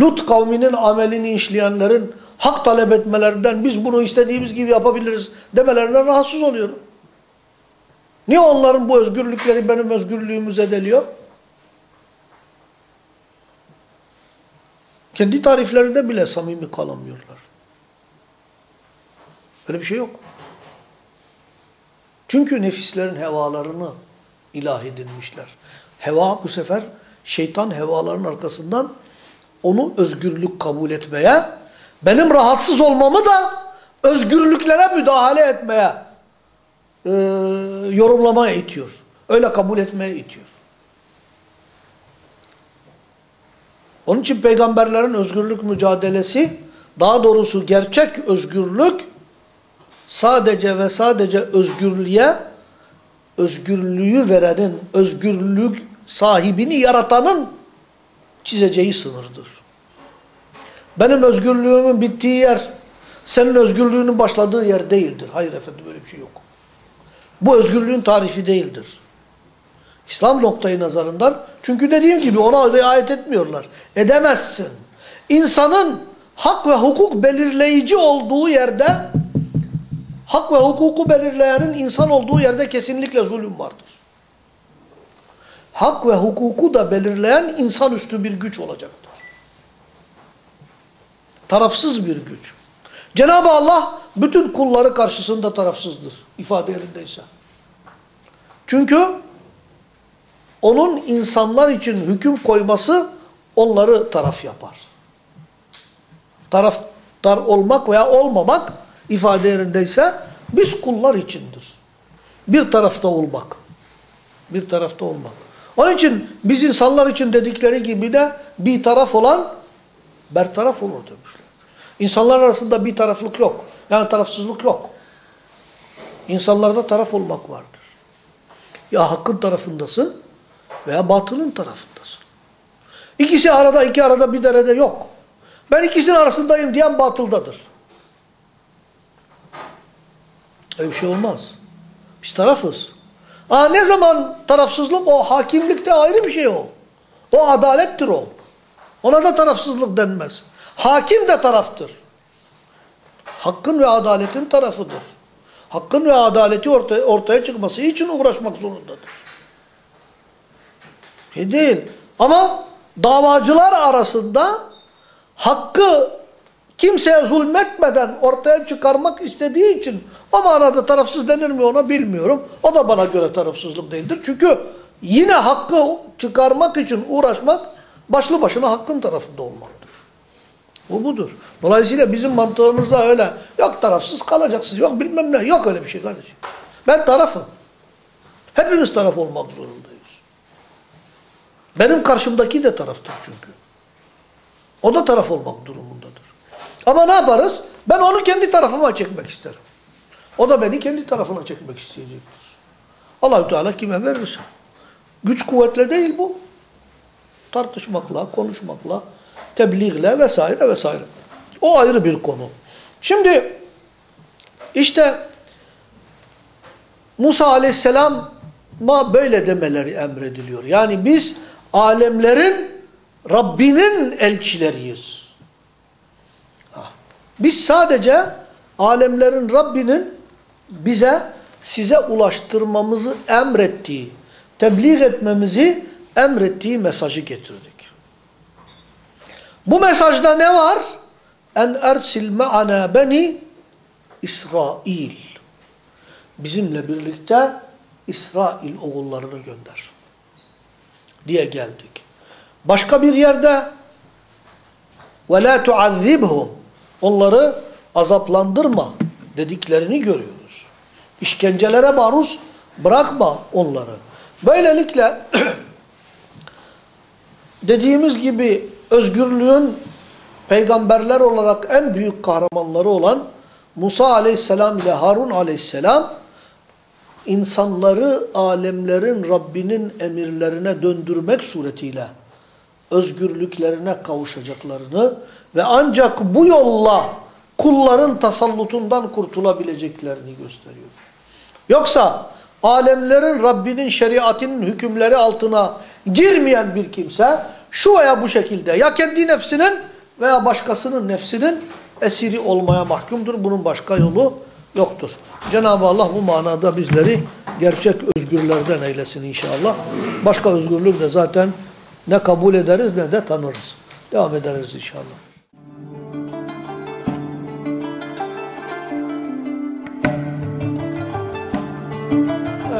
Lut kavminin amelini işleyenlerin hak talep etmelerinden biz bunu istediğimiz gibi yapabiliriz demelerinden rahatsız oluyorum. Niye onların bu özgürlükleri benim özgürlüğümü zedeliyor? Kendi tariflerinde bile samimi kalamıyorlar. Öyle bir şey yok. Çünkü nefislerin hevalarını ilah edinmişler. Heva bu sefer şeytan hevaların arkasından onu özgürlük kabul etmeye, benim rahatsız olmamı da özgürlüklere müdahale etmeye e, yorumlamaya itiyor. Öyle kabul etmeye itiyor. Onun için peygamberlerin özgürlük mücadelesi, daha doğrusu gerçek özgürlük sadece ve sadece özgürlüğe, özgürlüğü verenin, özgürlük sahibini yaratanın çizeceği sınırdır. Benim özgürlüğümün bittiği yer, senin özgürlüğünün başladığı yer değildir. Hayır efendim böyle bir şey yok. Bu özgürlüğün tarifi değildir. İslam noktayı nazarından, çünkü dediğim gibi ona riayet etmiyorlar. Edemezsin. İnsanın hak ve hukuk belirleyici olduğu yerde, hak ve hukuku belirleyenin insan olduğu yerde kesinlikle zulüm vardır. Hak ve hukuku da belirleyen insanüstü bir güç olacaktır. Tarafsız bir güç. Cenab-ı Allah bütün kulları karşısında tarafsızdır ifade yerindeyse. Çünkü onun insanlar için hüküm koyması onları taraf yapar. Taraftar olmak veya olmamak ifade yerindeyse biz kullar içindir. Bir tarafta olmak. Bir tarafta olmak. Onun için biz insanlar için dedikleri gibi de bir taraf olan bertaraf olur demişler. İnsanlar arasında bir taraflık yok. Yani tarafsızlık yok. İnsanlarda taraf olmak vardır. Ya hakkın tarafındasın veya batılın tarafındasın. İkisi arada, iki arada bir derede yok. Ben ikisinin arasındayım diyen batıldadır. Öyle bir şey olmaz. Biz tarafız. Aa, ne zaman tarafsızlık o hakimlikte ayrı bir şey o. O adalettir o. Ona da tarafsızlık denmez. Hakim de taraftır. Hakkın ve adaletin tarafıdır. Hakkın ve adaleti ortaya, ortaya çıkması için uğraşmak zorundadır. Şey değil. Ama davacılar arasında hakkı kimseye zulmetmeden ortaya çıkarmak istediği için o manada tarafsız denir mi ona bilmiyorum. O da bana göre tarafsızlık değildir. Çünkü yine hakkı çıkarmak için uğraşmak başlı başına hakkın tarafında olmaktır. Bu budur. Dolayısıyla bizim mantığımızda öyle yok tarafsız kalacaksınız yok bilmem ne yok öyle bir şey kardeşim. Ben tarafım. Hepimiz taraf olmak zorundayız. Benim karşımdaki de taraftır çünkü. O da taraf olmak durumundadır. Ama ne yaparız? Ben onu kendi tarafıma çekmek isterim. O da beni kendi tarafına çekmek isteyecektir. Allahü Teala kime verirse. Güç kuvvetle değil bu. Tartışmakla, konuşmakla, tebliğle vesaire vesaire. O ayrı bir konu. Şimdi işte Musa aleyhisselama böyle demeleri emrediliyor. Yani biz alemlerin Rabbinin elçileriyiz. Biz sadece alemlerin Rabbinin bize size ulaştırmamızı emrettiği, tebliğ etmemizi emrettiği mesajı getirdik. Bu mesajda ne var? En ersil me'ana beni İsrail. Bizimle birlikte İsrail oğullarını gönder. Diye geldik. Başka bir yerde ve la tuazzibhum onları azaplandırma dediklerini görüyoruz. İşkencelere maruz bırakma onları. Böylelikle dediğimiz gibi özgürlüğün peygamberler olarak en büyük kahramanları olan Musa aleyhisselam ile Harun aleyhisselam insanları alemlerin Rabbinin emirlerine döndürmek suretiyle özgürlüklerine kavuşacaklarını ve ancak bu yolla kulların tasallutundan kurtulabileceklerini gösteriyor. Yoksa alemlerin Rabbinin şeriatinin hükümleri altına girmeyen bir kimse şu veya bu şekilde ya kendi nefsinin veya başkasının nefsinin esiri olmaya mahkumdur. Bunun başka yolu yoktur. Cenab-ı Allah bu manada bizleri gerçek özgürlerden eylesin inşallah. Başka özgürlük de zaten ne kabul ederiz ne de tanırız. Devam ederiz inşallah.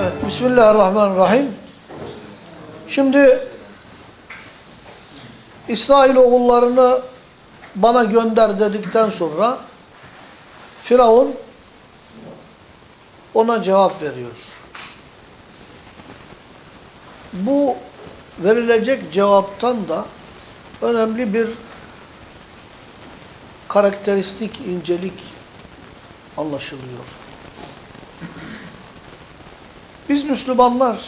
Evet, Bismillahirrahmanirrahim. Şimdi İsrail oğullarını bana gönder dedikten sonra Firavun ona cevap veriyor. Bu verilecek cevaptan da önemli bir karakteristik, incelik anlaşılıyor. Biz Müslümanlar,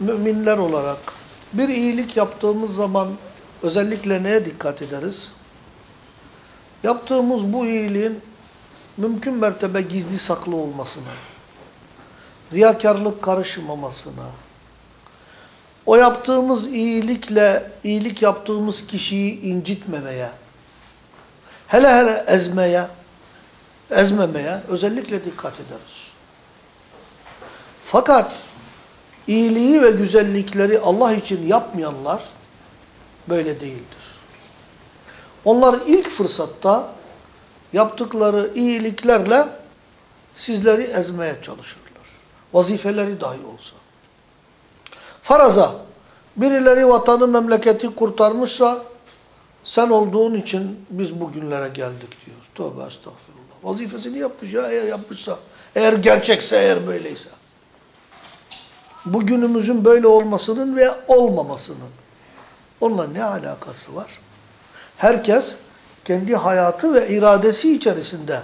müminler olarak bir iyilik yaptığımız zaman özellikle neye dikkat ederiz? Yaptığımız bu iyiliğin mümkün mertebe gizli saklı olmasına, riyakarlık karışmamasına, o yaptığımız iyilikle iyilik yaptığımız kişiyi incitmemeye, hele hele ezmeye, ezmemeye özellikle dikkat ederiz. Fakat iyiliği ve güzellikleri Allah için yapmayanlar böyle değildir. Onlar ilk fırsatta yaptıkları iyiliklerle sizleri ezmeye çalışırlar. Vazifeleri dahi olsa. Faraza, birileri vatanı memleketi kurtarmışsa sen olduğun için biz bugünlere geldik diyor. Tövbe estağfurullah. Vazifesini yapmış ya eğer yapmışsa. Eğer gerçekse eğer böyleyse. Bugünümüzün böyle olmasının ve olmamasının onunla ne alakası var? Herkes kendi hayatı ve iradesi içerisinde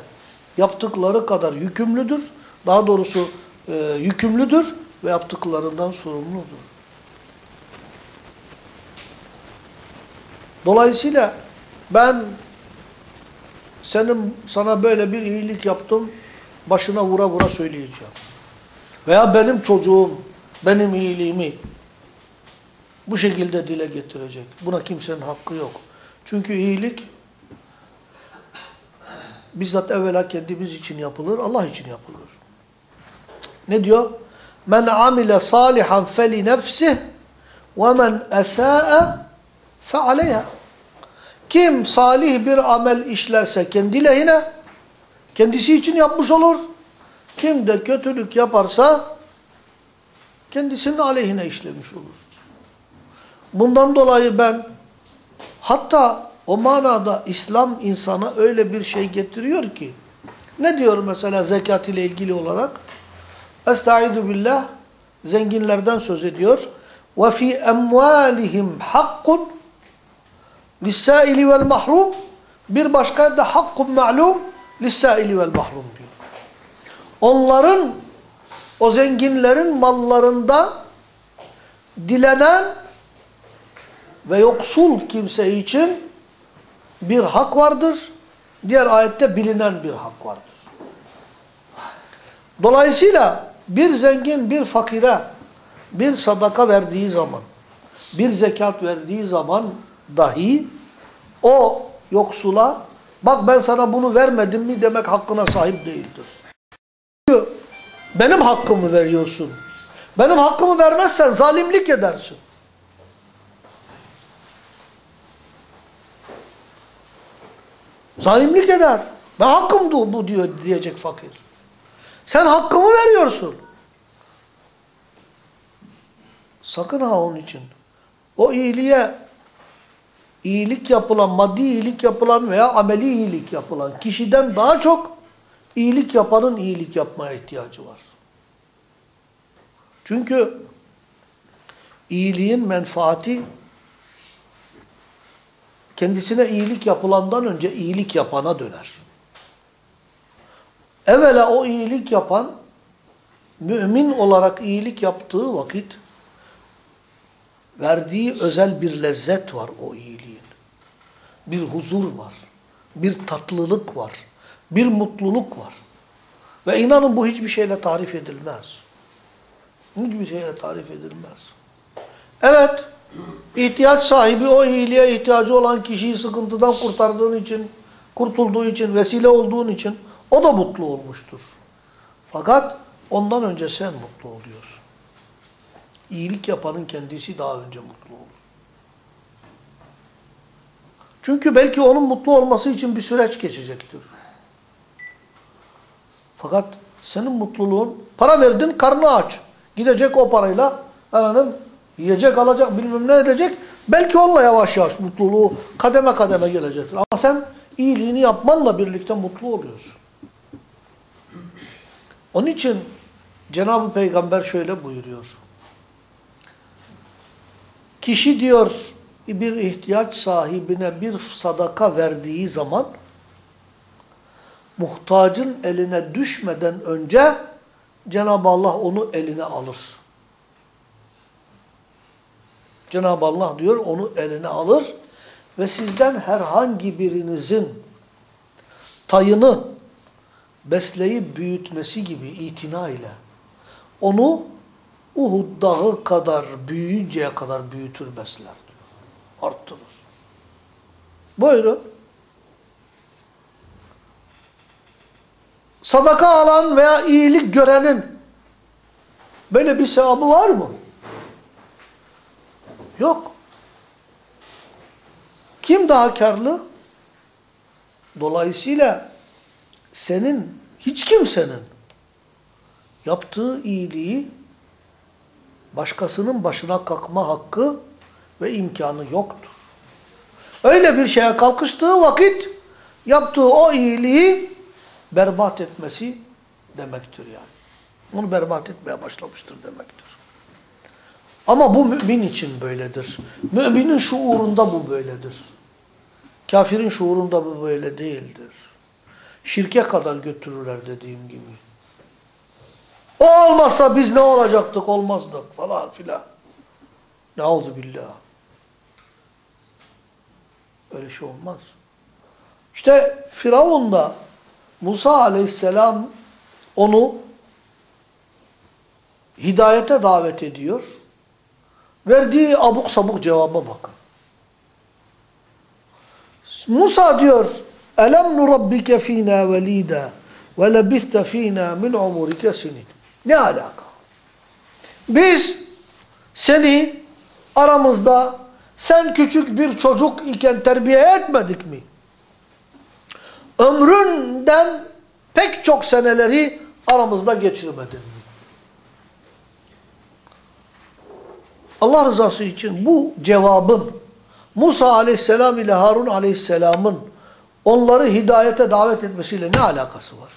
yaptıkları kadar yükümlüdür. Daha doğrusu e, yükümlüdür ve yaptıklarından sorumludur. Dolayısıyla ben senin sana böyle bir iyilik yaptım, başına vura vura söyleyeceğim. Veya benim çocuğum benim iyiliğimi bu şekilde dile getirecek. Buna kimsenin hakkı yok. Çünkü iyilik bizzat evvela kendimiz için yapılır, Allah için yapılır. Ne diyor? Men amile salihan feli nefsih ve men esa'e fe aleyha. Kim salih bir amel işlerse kendi lehine, kendisi için yapmış olur. Kim de kötülük yaparsa kendisinin aleyhine işlemiş olur. Bundan dolayı ben hatta o manada İslam insana öyle bir şey getiriyor ki ne diyor mesela zekat ile ilgili olarak? Estaizu billah zenginlerden söz ediyor. Ve fi emvalihim hakkun lissaili vel mahrum bir başka da hakkun ma'lum lissaili vel mahrum diyor. Onların o zenginlerin mallarında dilenen ve yoksul kimse için bir hak vardır. Diğer ayette bilinen bir hak vardır. Dolayısıyla bir zengin bir fakire bir sadaka verdiği zaman, bir zekat verdiği zaman dahi o yoksula bak ben sana bunu vermedim mi demek hakkına sahip değildir. Çünkü benim hakkımı veriyorsun. Benim hakkımı vermezsen zalimlik edersin. Zalimlik eder. Ben hakkım bu diyor diyecek fakir. Sen hakkımı veriyorsun. Sakın ha onun için. O iyiliğe iyilik yapılan, maddi iyilik yapılan veya ameli iyilik yapılan kişiden daha çok iyilik yapanın iyilik yapmaya ihtiyacı var. Çünkü iyiliğin menfaati kendisine iyilik yapılandan önce iyilik yapana döner. Evvela o iyilik yapan mümin olarak iyilik yaptığı vakit verdiği özel bir lezzet var o iyiliğin. Bir huzur var. Bir tatlılık var. Bir mutluluk var. Ve inanın bu hiçbir şeyle tarif edilmez. Hiçbir şeyle tarif edilmez. Evet, ihtiyaç sahibi o iyiliğe ihtiyacı olan kişiyi sıkıntıdan kurtardığın için, kurtulduğu için, vesile olduğun için o da mutlu olmuştur. Fakat ondan önce sen mutlu oluyorsun. İyilik yapanın kendisi daha önce mutlu olur. Çünkü belki onun mutlu olması için bir süreç geçecektir. Fakat senin mutluluğun, para verdin karnı aç. Gidecek o parayla efendim, yiyecek alacak bilmem ne edecek. Belki onunla yavaş yavaş mutluluğu kademe kademe gelecektir. Ama sen iyiliğini yapmanla birlikte mutlu oluyorsun. Onun için Cenab-ı Peygamber şöyle buyuruyor. Kişi diyor bir ihtiyaç sahibine bir sadaka verdiği zaman muhtacın eline düşmeden önce Cenab-ı Allah onu eline alır. Cenab-ı Allah diyor onu eline alır ve sizden herhangi birinizin tayını besleyip büyütmesi gibi itina ile onu Uhud dağı kadar büyüyünceye kadar büyütür besler diyor. Arttırır. Buyurun. Sadaka alan veya iyilik görenin böyle bir sevabı var mı? Yok. Kim daha karlı? Dolayısıyla senin, hiç kimsenin yaptığı iyiliği başkasının başına kalkma hakkı ve imkanı yoktur. Öyle bir şeye kalkıştığı vakit yaptığı o iyiliği berbat etmesi demektir yani. Onu berbat etmeye başlamıştır demektir. Ama bu mümin için böyledir. Müminin şuurunda bu böyledir. Kafirin şuurunda bu böyle değildir. Şirke kadar götürürler dediğim gibi. O olmazsa biz ne olacaktık olmazdık falan filan. Nauzu billah. Öyle şey olmaz. İşte Firavun da Musa aleyhisselam onu hidayete davet ediyor. Verdiği abuk sabuk cevaba bakın. Musa diyor Elem nurabbike fînâ velîdâ ve lebiste fînâ min umurike sinin. Ne alaka? Biz seni aramızda sen küçük bir çocuk iken terbiye etmedik mi? Ömründen pek çok seneleri aramızda geçirmedin? Allah rızası için bu cevabın Musa aleyhisselam ile Harun aleyhisselamın onları hidayete davet etmesiyle ne alakası var?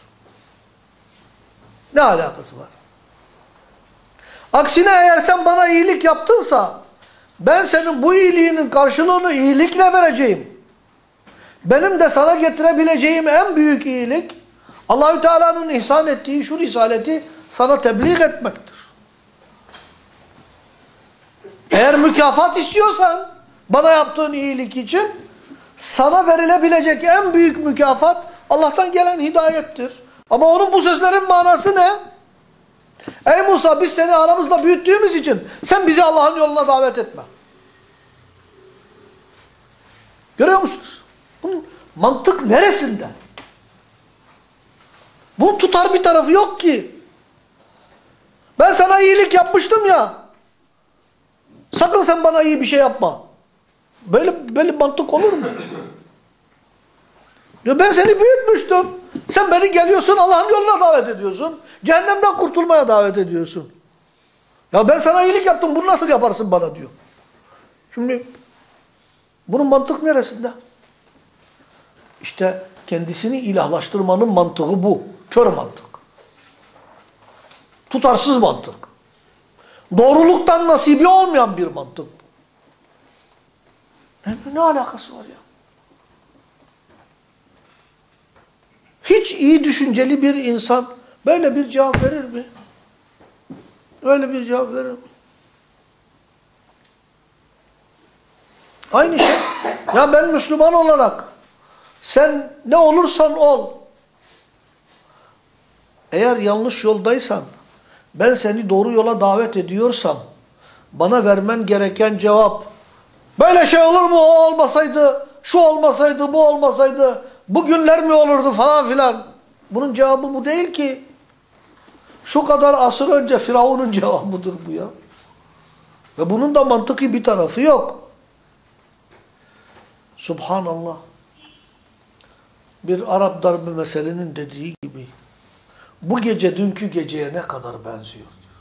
Ne alakası var? Aksine eğer sen bana iyilik yaptınsa ben senin bu iyiliğinin karşılığını iyilikle vereceğim. Benim de sana getirebileceğim en büyük iyilik Allahü Teala'nın ihsan ettiği şu risaleti sana tebliğ etmektir. Eğer mükafat istiyorsan bana yaptığın iyilik için sana verilebilecek en büyük mükafat Allah'tan gelen hidayettir. Ama onun bu sözlerin manası ne? Ey Musa biz seni aramızda büyüttüğümüz için sen bizi Allah'ın yoluna davet etme. Görüyor musunuz? Bunun mantık neresinde? Bunun tutar bir tarafı yok ki. Ben sana iyilik yapmıştım ya. Sakın sen bana iyi bir şey yapma. Böyle böyle mantık olur mu? Ya ben seni büyütmüştüm. Sen beni geliyorsun Allah'ın yoluna davet ediyorsun. Cehennemden kurtulmaya davet ediyorsun. Ya ben sana iyilik yaptım bunu nasıl yaparsın bana diyor. Şimdi bunun mantık neresinde? İşte kendisini ilahlaştırmanın mantığı bu. Kör mantık. Tutarsız mantık. Doğruluktan nasibi olmayan bir mantık. Ne, ne alakası var ya? Hiç iyi düşünceli bir insan böyle bir cevap verir mi? Öyle bir cevap verir mi? Aynı şey. Ya ben Müslüman olarak sen ne olursan ol. Eğer yanlış yoldaysan ben seni doğru yola davet ediyorsam bana vermen gereken cevap böyle şey olur mu o olmasaydı şu olmasaydı bu olmasaydı bugünler mi olurdu falan filan. Bunun cevabı bu değil ki. Şu kadar asır önce Firavun'un cevabıdır bu ya. Ve bunun da mantıki bir tarafı yok. Subhanallah. Bir Arap darbe meselenin dediği gibi bu gece dünkü geceye ne kadar benziyor diyor.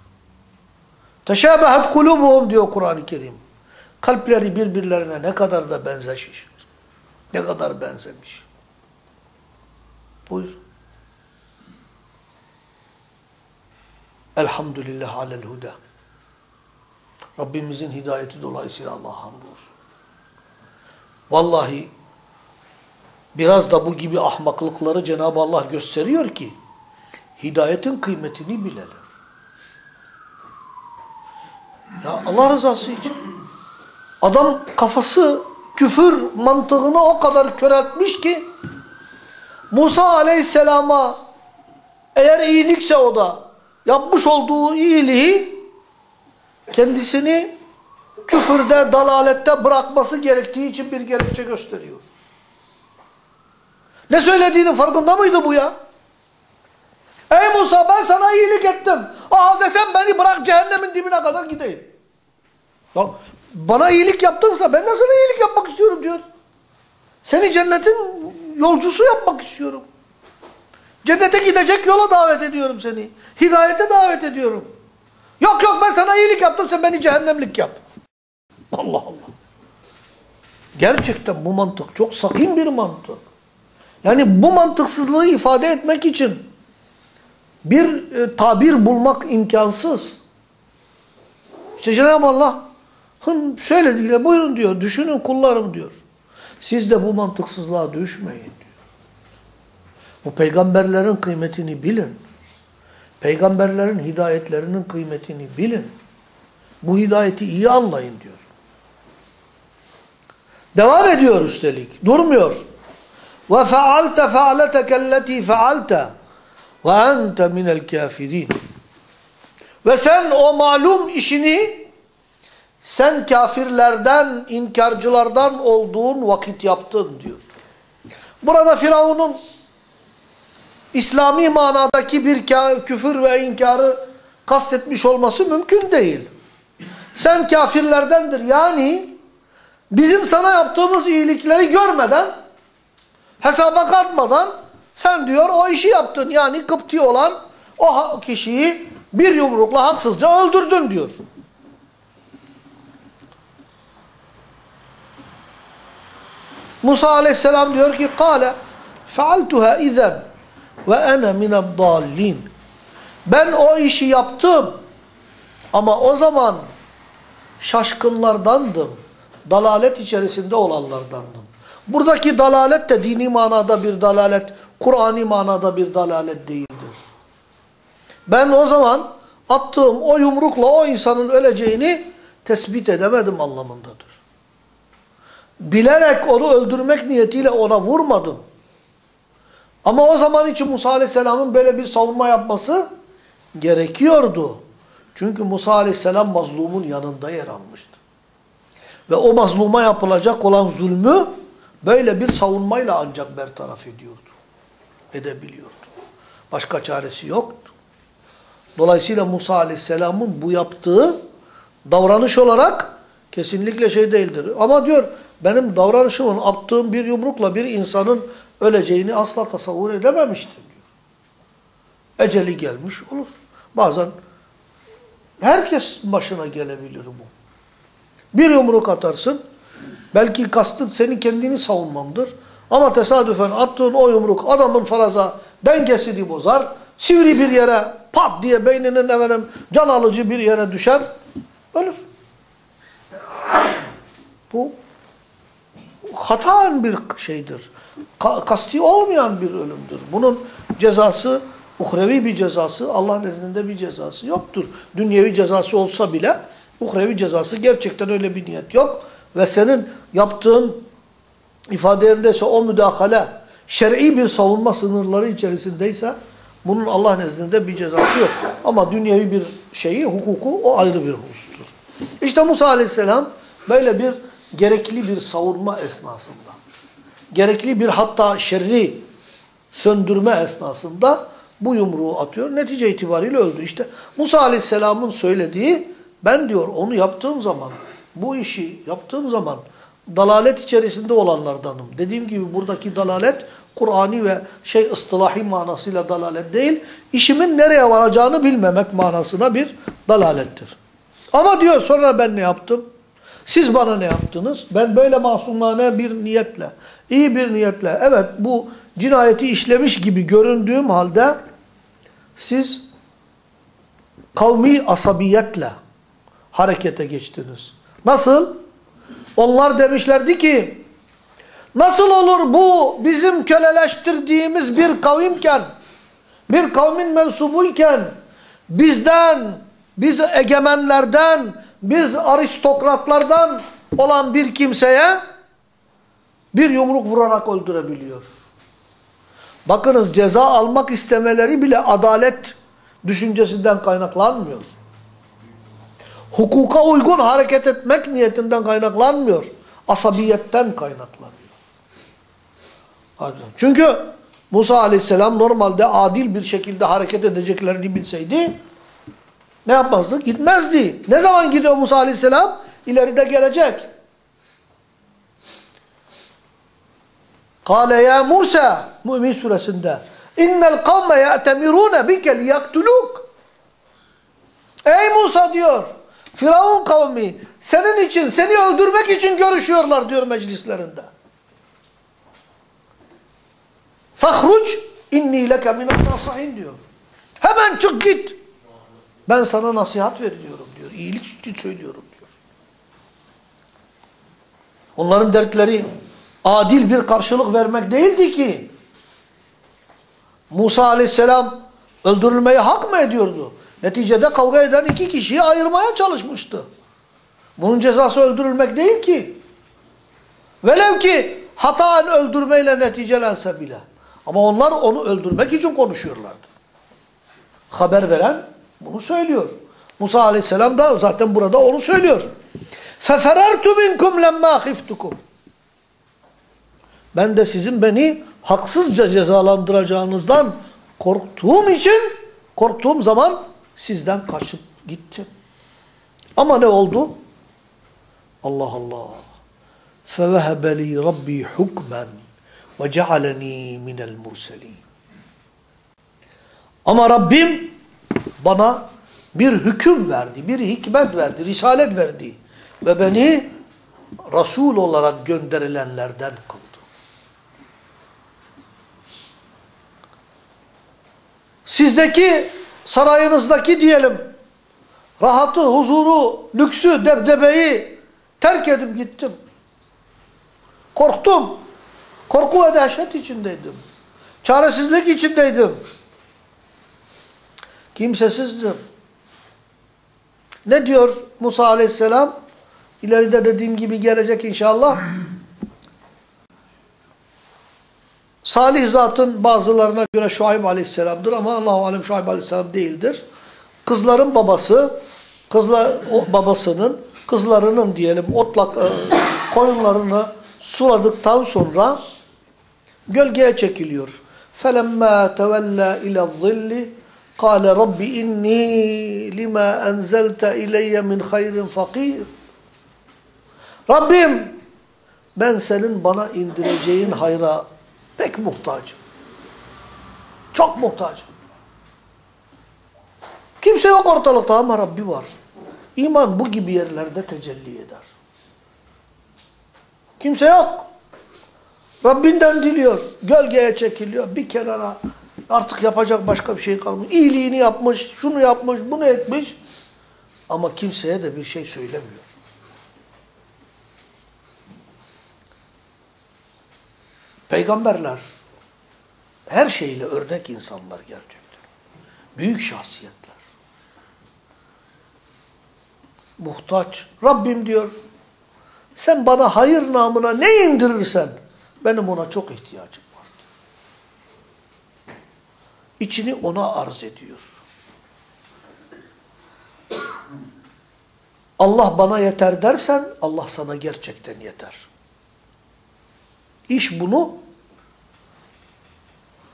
Teşabehat kulubuhum diyor Kur'an-ı Kerim. Kalpleri birbirlerine ne kadar da benzeşmiş. Ne kadar benzemiş. Buyur. Elhamdülillah alel huda. Rabbimizin hidayeti dolayısıyla Allah'a hamdolsun. Vallahi biraz da bu gibi ahmaklıkları Cenab-ı Allah gösteriyor ki hidayetin kıymetini bilelim. Ya Allah rızası için. Adam kafası küfür mantığını o kadar köreltmiş ki Musa aleyhisselama eğer iyilikse o da yapmış olduğu iyiliği kendisini küfürde, dalalette bırakması gerektiği için bir gerekçe gösteriyor. Ne söylediğinin farkında mıydı bu ya? Ey Musa ben sana iyilik ettim. Aa desem beni bırak cehennemin dibine kadar gideyim. Ya, bana iyilik yaptınsa ben nasıl iyilik yapmak istiyorum diyor. Seni cennetin yolcusu yapmak istiyorum. Cennete gidecek yola davet ediyorum seni. Hidayete davet ediyorum. Yok yok ben sana iyilik yaptım sen beni cehennemlik yap. Allah Allah. Gerçekten bu mantık çok sakin bir mantık. Yani bu mantıksızlığı ifade etmek için bir e, tabir bulmak imkansız. İşte Cenab-ı Allah söylediğiyle buyurun diyor, düşünün kullarım diyor. Siz de bu mantıksızlığa düşmeyin diyor. Bu peygamberlerin kıymetini bilin. Peygamberlerin hidayetlerinin kıymetini bilin. Bu hidayeti iyi anlayın diyor. Devam ediyor üstelik. Durmuyor. Ve faalte faaleteke elleti faalte ve ente minel kafirin. Ve sen o malum işini sen kafirlerden, inkarcılardan olduğun vakit yaptın diyor. Burada Firavun'un İslami manadaki bir küfür ve inkarı kastetmiş olması mümkün değil. Sen kafirlerdendir. Yani bizim sana yaptığımız iyilikleri görmeden, hesaba katmadan sen diyor o işi yaptın. Yani Kıpti olan o kişiyi bir yumrukla haksızca öldürdün diyor. Musa aleyhisselam diyor ki kâle fealtuha izen ve ene mineddallin. Ben o işi yaptım ama o zaman şaşkınlardandım. Dalalet içerisinde olanlardandım. Buradaki dalalet de dini manada bir dalalet, Kur'ani manada bir dalalet değildir. Ben o zaman attığım o yumrukla o insanın öleceğini tespit edemedim anlamındadır. Bilerek onu öldürmek niyetiyle ona vurmadım. Ama o zaman için Musa Aleyhisselam'ın böyle bir savunma yapması gerekiyordu. Çünkü Musa Aleyhisselam mazlumun yanında yer almıştı. Ve o mazluma yapılacak olan zulmü böyle bir savunmayla ancak bertaraf ediyordu. Edebiliyordu. Başka çaresi yoktu. Dolayısıyla Musa Aleyhisselam'ın bu yaptığı davranış olarak kesinlikle şey değildir. Ama diyor benim davranışımın attığım bir yumrukla bir insanın öleceğini asla tasavvur edememiştim diyor. Eceli gelmiş olur. Bazen herkes başına gelebilir bu. Bir yumruk atarsın. Belki kastın senin kendini savunmandır. Ama tesadüfen attığın o yumruk adamın faraza dengesini bozar. Sivri bir yere pat diye beyninin efendim can alıcı bir yere düşer. Ölür. Bu hataen bir şeydir. Ka kasti olmayan bir ölümdür. Bunun cezası, uhrevi bir cezası, Allah nezdinde bir cezası yoktur. Dünyevi cezası olsa bile uhrevi cezası gerçekten öyle bir niyet yok. Ve senin yaptığın ifadelerindeyse o müdahale şer'i bir savunma sınırları içerisindeyse bunun Allah nezdinde bir cezası yok. Ama dünyevi bir şeyi, hukuku o ayrı bir husustur. İşte Musa aleyhisselam böyle bir gerekli bir savunma esnasında, gerekli bir hatta şerri söndürme esnasında bu yumruğu atıyor. Netice itibariyle öldü. İşte Musa Aleyhisselam'ın söylediği ben diyor onu yaptığım zaman, bu işi yaptığım zaman dalalet içerisinde olanlardanım. Dediğim gibi buradaki dalalet Kur'ani ve şey ıstılahi manasıyla dalalet değil, işimin nereye varacağını bilmemek manasına bir dalalettir. Ama diyor sonra ben ne yaptım? Siz bana ne yaptınız? Ben böyle masumane bir niyetle, iyi bir niyetle, evet bu cinayeti işlemiş gibi göründüğüm halde siz kavmi asabiyetle harekete geçtiniz. Nasıl? Onlar demişlerdi ki nasıl olur bu bizim köleleştirdiğimiz bir kavimken bir kavmin mensubuyken bizden, biz egemenlerden, biz aristokratlardan olan bir kimseye bir yumruk vurarak öldürebiliyor. Bakınız ceza almak istemeleri bile adalet düşüncesinden kaynaklanmıyor. Hukuka uygun hareket etmek niyetinden kaynaklanmıyor. Asabiyetten kaynaklanıyor. Çünkü Musa aleyhisselam normalde adil bir şekilde hareket edeceklerini bilseydi ne yapmazdı? Gitmezdi. Ne zaman gidiyor Musa aleyhisselam? İleride gelecek. Kale ya Musa Mümin suresinde innel kavme ya'temirune bike liyaktuluk Ey Musa diyor Firavun kavmi senin için seni öldürmek için görüşüyorlar diyor meclislerinde. Fahruc inni leke minen nasihin diyor. Hemen çık git. Ben sana nasihat veriyorum diyor. İyilik için söylüyorum diyor. Onların dertleri adil bir karşılık vermek değildi ki. Musa aleyhisselam öldürülmeyi hak mı ediyordu? Neticede kavga eden iki kişiyi ayırmaya çalışmıştı. Bunun cezası öldürülmek değil ki. Velev ki hataen öldürmeyle neticelense bile. Ama onlar onu öldürmek için konuşuyorlardı. Haber veren bunu söylüyor. Musa aleyhisselam da zaten burada onu söylüyor. فَفَرَرْتُ مِنْكُمْ لَمَّا خِفْتُكُمْ Ben de sizin beni haksızca cezalandıracağınızdan korktuğum için, korktuğum zaman sizden kaçıp gittim. Ama ne oldu? Allah Allah. فَوَهَبَ لِي رَبِّي حُكْمًا وَجَعَلَنِي مِنَ الْمُرْسَلِينَ Ama Rabbim bana bir hüküm verdi, bir hikmet verdi, risalet verdi ve beni Resul olarak gönderilenlerden kıldı. Sizdeki, sarayınızdaki diyelim, rahatı, huzuru, lüksü, debdebeyi terk edip gittim. Korktum. Korku ve dehşet içindeydim. Çaresizlik içindeydim. Kimsesizdim. Ne diyor Musa aleyhisselam? İleride dediğim gibi gelecek inşallah. Salih zatın bazılarına göre Şuayb aleyhisselamdır ama Allah-u Alem Şuayb aleyhisselam değildir. Kızların babası, kızla, o babasının, kızlarının diyelim otlak e, koyunlarını suladıktan sonra gölgeye çekiliyor. فَلَمَّا تَوَلَّا اِلَى الظِّلِّ قَالَ رَبِّ اِنِّي لِمَا اَنْزَلْتَ اِلَيَّ مِنْ خَيْرٍ فَقِيرٍ Rabbim ben senin bana indireceğin hayra pek muhtacım. Çok muhtacım. Kimse yok ortalıkta ama Rabbi var. İman bu gibi yerlerde tecelli eder. Kimse yok. Rabbinden diliyor. Gölgeye çekiliyor. Bir kenara artık yapacak başka bir şey kalmış. İyiliğini yapmış, şunu yapmış, bunu etmiş. Ama kimseye de bir şey söylemiyor. Peygamberler her şeyle örnek insanlar gerçekten. Büyük şahsiyetler. Muhtaç. Rabbim diyor, sen bana hayır namına ne indirirsen benim ona çok ihtiyacım var. İçini ona arz ediyor. Allah bana yeter dersen Allah sana gerçekten yeter. İş bunu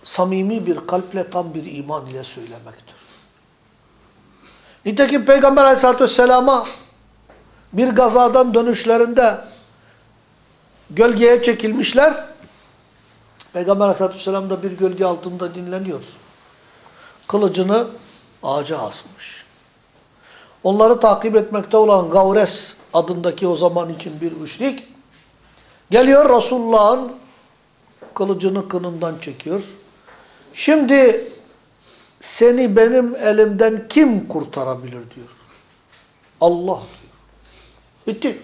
samimi bir kalple tam bir iman ile söylemektir. Nitekim Peygamber aleyhissalatü vesselama bir gazadan dönüşlerinde gölgeye çekilmişler. Peygamber aleyhissalatü vesselam da bir gölge altında dinleniyor. Kılıcını ağaca asmış. Onları takip etmekte olan Gavres adındaki o zaman için bir müşrik geliyor Resulullah'ın kılıcını kınından çekiyor. Şimdi seni benim elimden kim kurtarabilir diyor. Allah diyor. Bitti.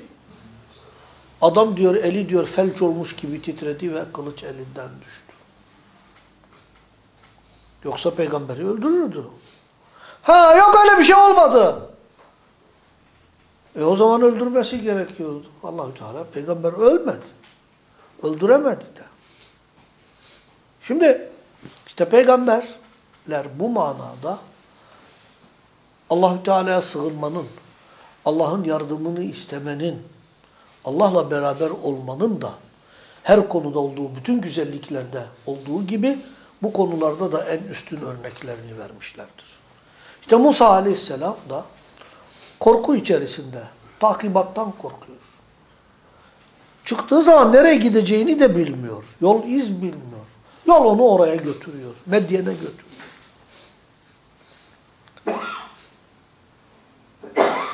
Adam diyor eli diyor felç olmuş gibi titredi ve kılıç elinden düştü. Yoksa peygamberi öldürürdü. Ha yok öyle bir şey olmadı. E o zaman öldürmesi gerekiyordu. Allahü Teala peygamber ölmedi. Öldüremedi de. Şimdi işte peygamberler bu manada Allahü Teala'ya sığınmanın, Allah'ın yardımını istemenin, Allah'la beraber olmanın da her konuda olduğu, bütün güzelliklerde olduğu gibi bu konularda da en üstün örneklerini vermişlerdir. İşte Musa aleyhisselam da korku içerisinde, takibattan korkuyor. Çıktığı zaman nereye gideceğini de bilmiyor. Yol iz bilmiyor. Yol onu oraya götürüyor. Medyen'e götürüyor.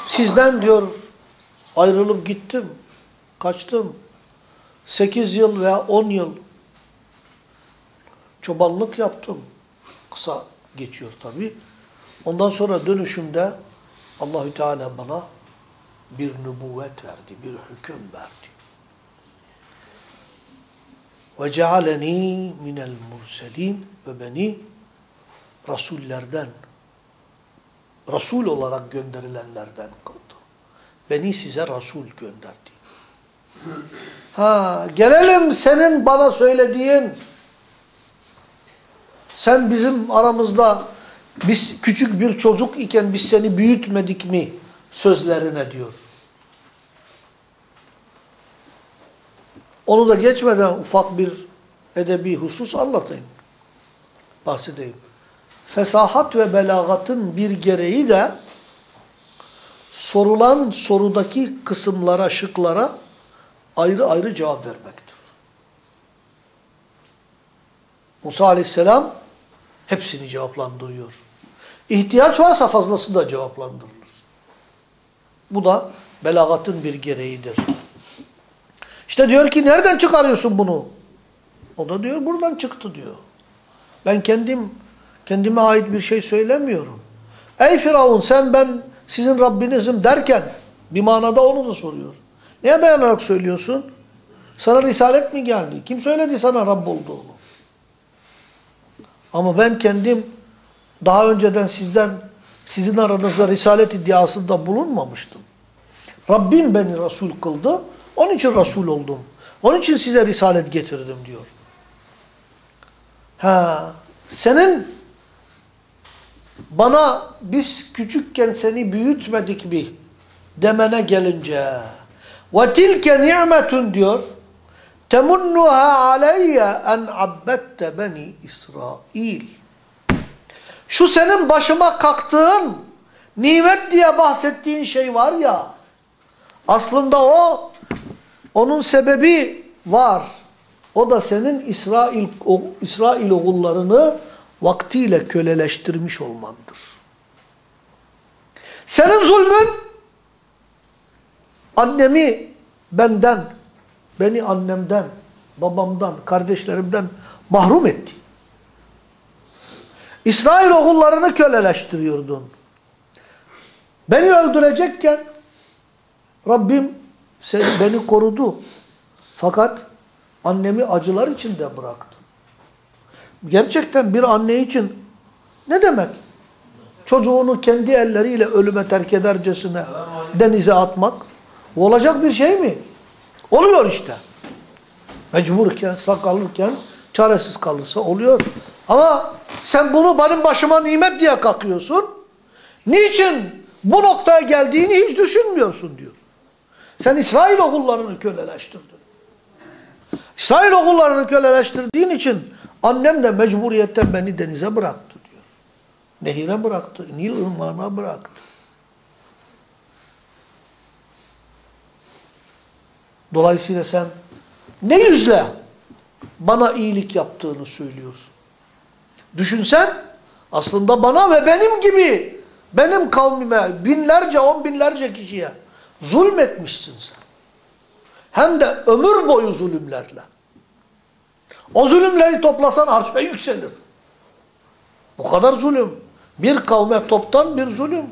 Sizden diyor ayrılıp gittim, kaçtım. Sekiz yıl veya on yıl çobanlık yaptım. Kısa geçiyor tabi. Ondan sonra dönüşümde Allahü Teala bana bir nübüvvet verdi, bir hüküm verdi. Ve cealeni minel murselin ve beni rasullerden, rasul olarak gönderilenlerden kıldı. Beni size rasul gönderdi. Ha, gelelim senin bana söylediğin sen bizim aramızda biz küçük bir çocuk iken biz seni büyütmedik mi sözlerine diyor. Onu da geçmeden ufak bir edebi husus anlatayım. Bahsedeyim. Fesahat ve belagatın bir gereği de sorulan sorudaki kısımlara, şıklara ayrı ayrı cevap vermektir. Musa aleyhisselam hepsini cevaplandırıyor. İhtiyaç varsa fazlası da cevaplandırılır. Bu da belagatın bir gereğidir. İşte diyor ki nereden çıkarıyorsun bunu? O da diyor buradan çıktı diyor. Ben kendim kendime ait bir şey söylemiyorum. Ey Firavun sen ben sizin Rabbinizim derken bir manada onu da soruyor. Neye dayanarak söylüyorsun? Sana risalet mi geldi? Kim söyledi sana Rabb olduğunu? Ama ben kendim daha önceden sizden sizin aranızda risalet iddiasında bulunmamıştım. Rabbim beni Resul kıldı. Onun için Resul oldum. Onun için size risalet getirdim diyor. Ha, senin bana biz küçükken seni büyütmedik mi demene gelince ve tilke ni'metun diyor temunnuha aleyye en abbette beni İsrail. Şu senin başıma kalktığın nimet diye bahsettiğin şey var ya aslında o onun sebebi var. O da senin İsrail İsrail oğullarını vaktiyle köleleştirmiş olmandır. Senin zulmün annemi benden, beni annemden, babamdan, kardeşlerimden mahrum etti. İsrail oğullarını köleleştiriyordun. Beni öldürecekken Rabbim seni, beni korudu. Fakat annemi acılar içinde bıraktı. Gerçekten bir anne için ne demek? Çocuğunu kendi elleriyle ölüme terk edercesine denize atmak olacak bir şey mi? Oluyor işte. Mecburken, sakallıken, çaresiz kalırsa oluyor. Ama sen bunu benim başıma nimet diye kalkıyorsun. Niçin bu noktaya geldiğini hiç düşünmüyorsun diyor. Sen İsrail oğullarını köleleştirdin. İsrail oğullarını köleleştirdiğin için annem de mecburiyetten beni denize bıraktı diyor. Nehire bıraktı, Nil ırmağına bıraktı. Dolayısıyla sen ne yüzle bana iyilik yaptığını söylüyorsun. Düşünsen aslında bana ve benim gibi benim kavmime binlerce on binlerce kişiye zulmetmişsin sen. Hem de ömür boyu zulümlerle. O zulümleri toplasan arşa yükselir. Bu kadar zulüm. Bir kavme toptan bir zulüm.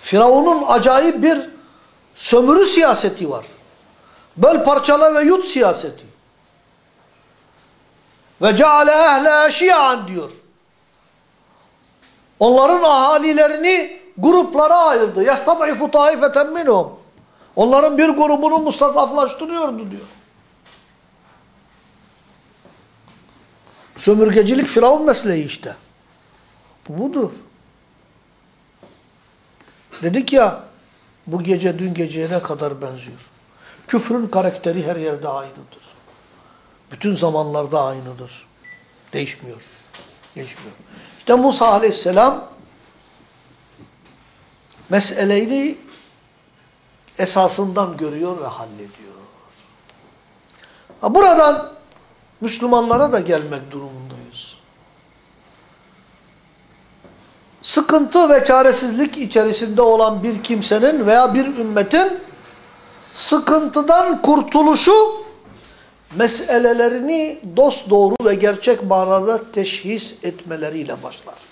Firavun'un acayip bir sömürü siyaseti var. Böl parçala ve yut siyaseti. Ve ceale ehle şia'an diyor. Onların ahalilerini gruplara ayırdı. يَسْتَضْعِفُ طَائِفَةً مِنْهُمْ Onların bir grubunu mustazaflaştırıyordu diyor. Sömürgecilik Firavun mesleği işte. Bu budur. Dedik ya bu gece dün geceye ne kadar benziyor. Küfrün karakteri her yerde aynıdır. Bütün zamanlarda aynıdır. Değişmiyor. Değişmiyor. İşte Musa aleyhisselam meseleyi esasından görüyor ve hallediyor. Buradan Müslümanlara da gelmek durumundayız. Sıkıntı ve çaresizlik içerisinde olan bir kimsenin veya bir ümmetin sıkıntıdan kurtuluşu meselelerini dost doğru ve gerçek manada teşhis etmeleriyle başlar.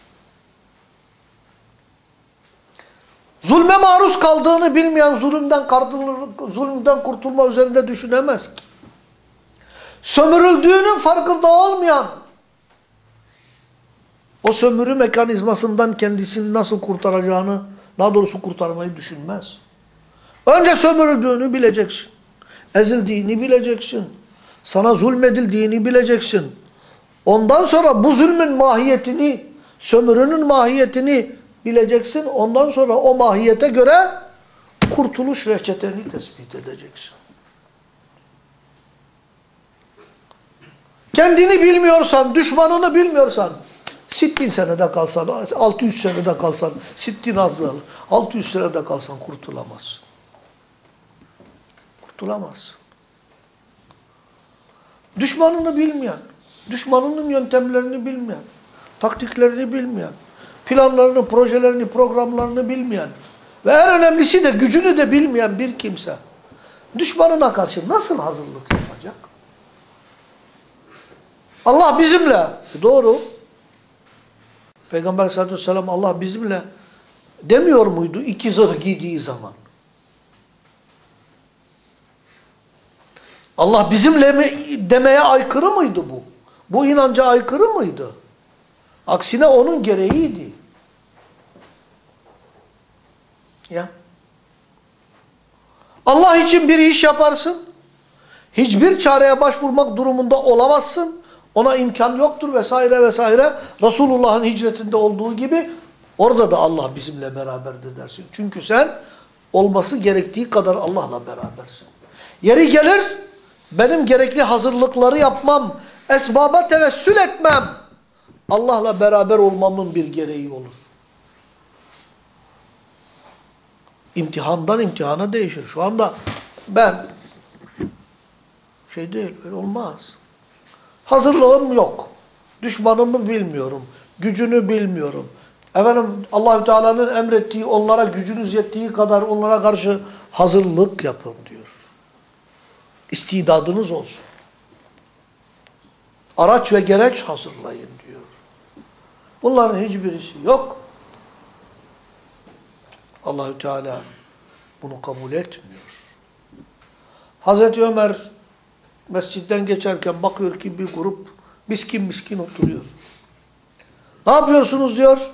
Zulme maruz kaldığını bilmeyen zulümden, zulümden kurtulma üzerinde düşünemez ki. Sömürüldüğünün farkında olmayan, o sömürü mekanizmasından kendisini nasıl kurtaracağını, daha doğrusu kurtarmayı düşünmez. Önce sömürüldüğünü bileceksin. Ezildiğini bileceksin. Sana zulmedildiğini bileceksin. Ondan sonra bu zulmün mahiyetini, sömürünün mahiyetini bileceksin. Ondan sonra o mahiyete göre kurtuluş reçeteni tespit edeceksin. Kendini bilmiyorsan, düşmanını bilmiyorsan, sittin senede kalsan, 600 senede kalsan, sittin azdır, 600 senede kalsan kurtulamazsın. Kurtulamazsın. Düşmanını bilmeyen, düşmanının yöntemlerini bilmeyen, taktiklerini bilmeyen, planlarını, projelerini, programlarını bilmeyen ve en önemlisi de gücünü de bilmeyen bir kimse düşmanına karşı nasıl hazırlık yapacak? Allah bizimle. Doğru. Peygamber aleyhissalatü vesselam Allah bizimle demiyor muydu iki zırh giydiği zaman? Allah bizimle mi demeye aykırı mıydı bu? Bu inanca aykırı mıydı? Aksine onun gereğiydi. Ya. Allah için bir iş yaparsın. Hiçbir çareye başvurmak durumunda olamazsın. Ona imkan yoktur vesaire vesaire. Resulullah'ın hicretinde olduğu gibi orada da Allah bizimle beraberdir dersin. Çünkü sen olması gerektiği kadar Allah'la berabersin. Yeri gelir benim gerekli hazırlıkları yapmam, esbaba tevessül etmem Allah'la beraber olmamın bir gereği olur. İmtihandan imtihana değişir. Şu anda ben şey değil, öyle olmaz. Hazırlığım yok. Düşmanımı bilmiyorum. Gücünü bilmiyorum. Efendim Allahü Teala'nın emrettiği onlara gücünüz yettiği kadar onlara karşı hazırlık yapın diyor. İstidadınız olsun. Araç ve gereç hazırlayın diyor. Bunların hiçbirisi yok. Allahü Teala bunu kabul etmiyor. Hazreti Ömer mescitten geçerken bakıyor ki bir grup miskin miskin oturuyor. Ne yapıyorsunuz diyor.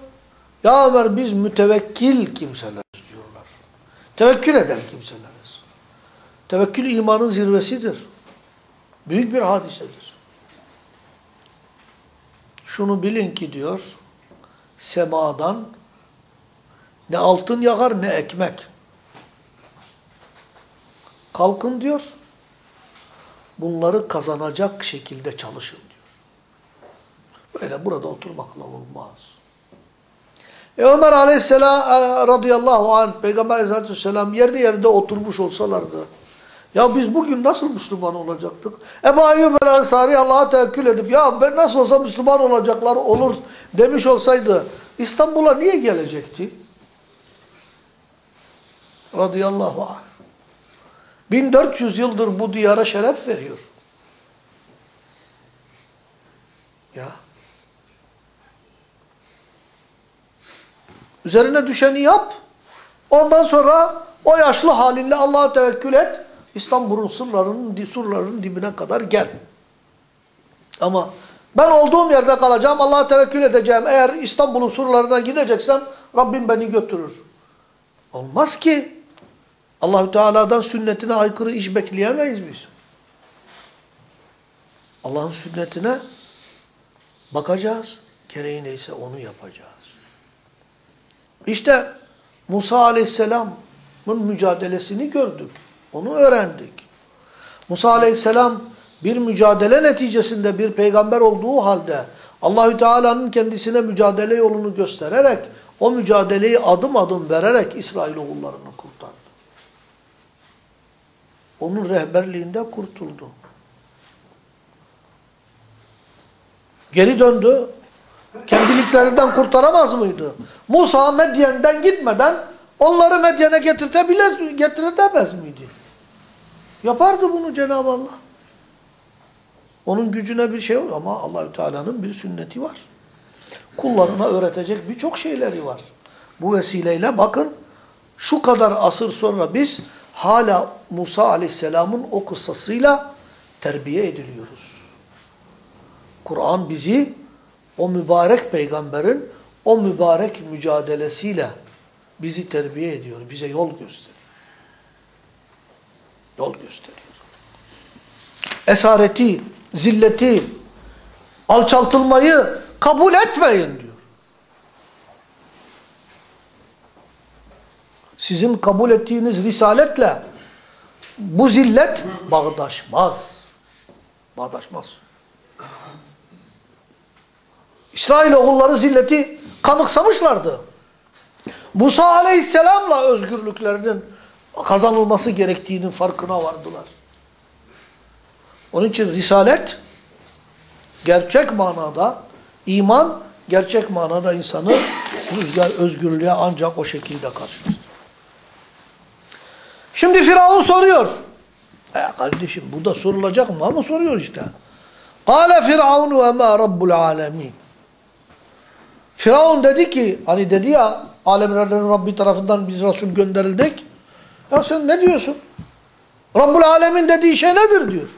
Ya Ömer biz mütevekkil kimseleriz diyorlar. Tevekkül eden kimseleriz. Tevekkül imanın zirvesidir. Büyük bir hadisedir. Şunu bilin ki diyor, semadan ne altın yağar ne ekmek. Kalkın diyor, bunları kazanacak şekilde çalışın diyor. Böyle burada oturmakla olmaz. E Ömer aleyhisselam e, radıyallahu anh, Peygamber aleyhisselatü vesselam yerde yerde oturmuş olsalardı, ya biz bugün nasıl Müslüman olacaktık? Ebu Ayyub el-Ensari Allah'a tevekkül edip ya ben nasıl olsa Müslüman olacaklar olur demiş olsaydı İstanbul'a niye gelecekti? Radıyallahu anh. 1400 yıldır bu diyara şeref veriyor. Ya. Üzerine düşeni yap. Ondan sonra o yaşlı halinle Allah'a tevekkül et. İstanbul'un sırlarının, surlarının dibine kadar gel. Ama ben olduğum yerde kalacağım, Allah'a tevekkül edeceğim. Eğer İstanbul'un surlarına gideceksem Rabbim beni götürür. Olmaz ki. Allahü Teala'dan sünnetine aykırı iş bekleyemeyiz biz. Allah'ın sünnetine bakacağız. Gereği neyse onu yapacağız. İşte Musa Aleyhisselam'ın mücadelesini gördük. Onu öğrendik. Musa Aleyhisselam bir mücadele neticesinde bir peygamber olduğu halde Allahü Teala'nın kendisine mücadele yolunu göstererek o mücadeleyi adım adım vererek İsrailoğullarını kurtardı. Onun rehberliğinde kurtuldu. Geri döndü. Kendiliklerinden kurtaramaz mıydı? Musa Medyen'den gitmeden onları Medyen'e getirtemez miydi? Yapardı bunu Cenab-ı Allah. Onun gücüne bir şey yok ama Allahü Teala'nın bir sünneti var. Kullarına öğretecek birçok şeyleri var. Bu vesileyle bakın şu kadar asır sonra biz hala Musa Aleyhisselam'ın o kıssasıyla terbiye ediliyoruz. Kur'an bizi o mübarek peygamberin o mübarek mücadelesiyle bizi terbiye ediyor, bize yol gösteriyor. Yol gösteriyor. Esareti, zilleti, alçaltılmayı kabul etmeyin diyor. Sizin kabul ettiğiniz risaletle bu zillet bağdaşmaz. Bağdaşmaz. İsrail oğulları zilleti kanıksamışlardı. Musa aleyhisselamla özgürlüklerinin kazanılması gerektiğinin farkına vardılar. Onun için risalet gerçek manada iman gerçek manada insanı rüzgar özgürlüğe ancak o şekilde karşılar. Şimdi Firavun soruyor. E kardeşim bu da sorulacak mı? Ama soruyor işte. Kale Firavun ve ma rabbul alemin. Firavun dedi ki, hani dedi ya, alemlerin Rabbi tarafından biz Resul gönderildik. Ya sen ne diyorsun? Rabbul alemin dediği şey nedir diyor.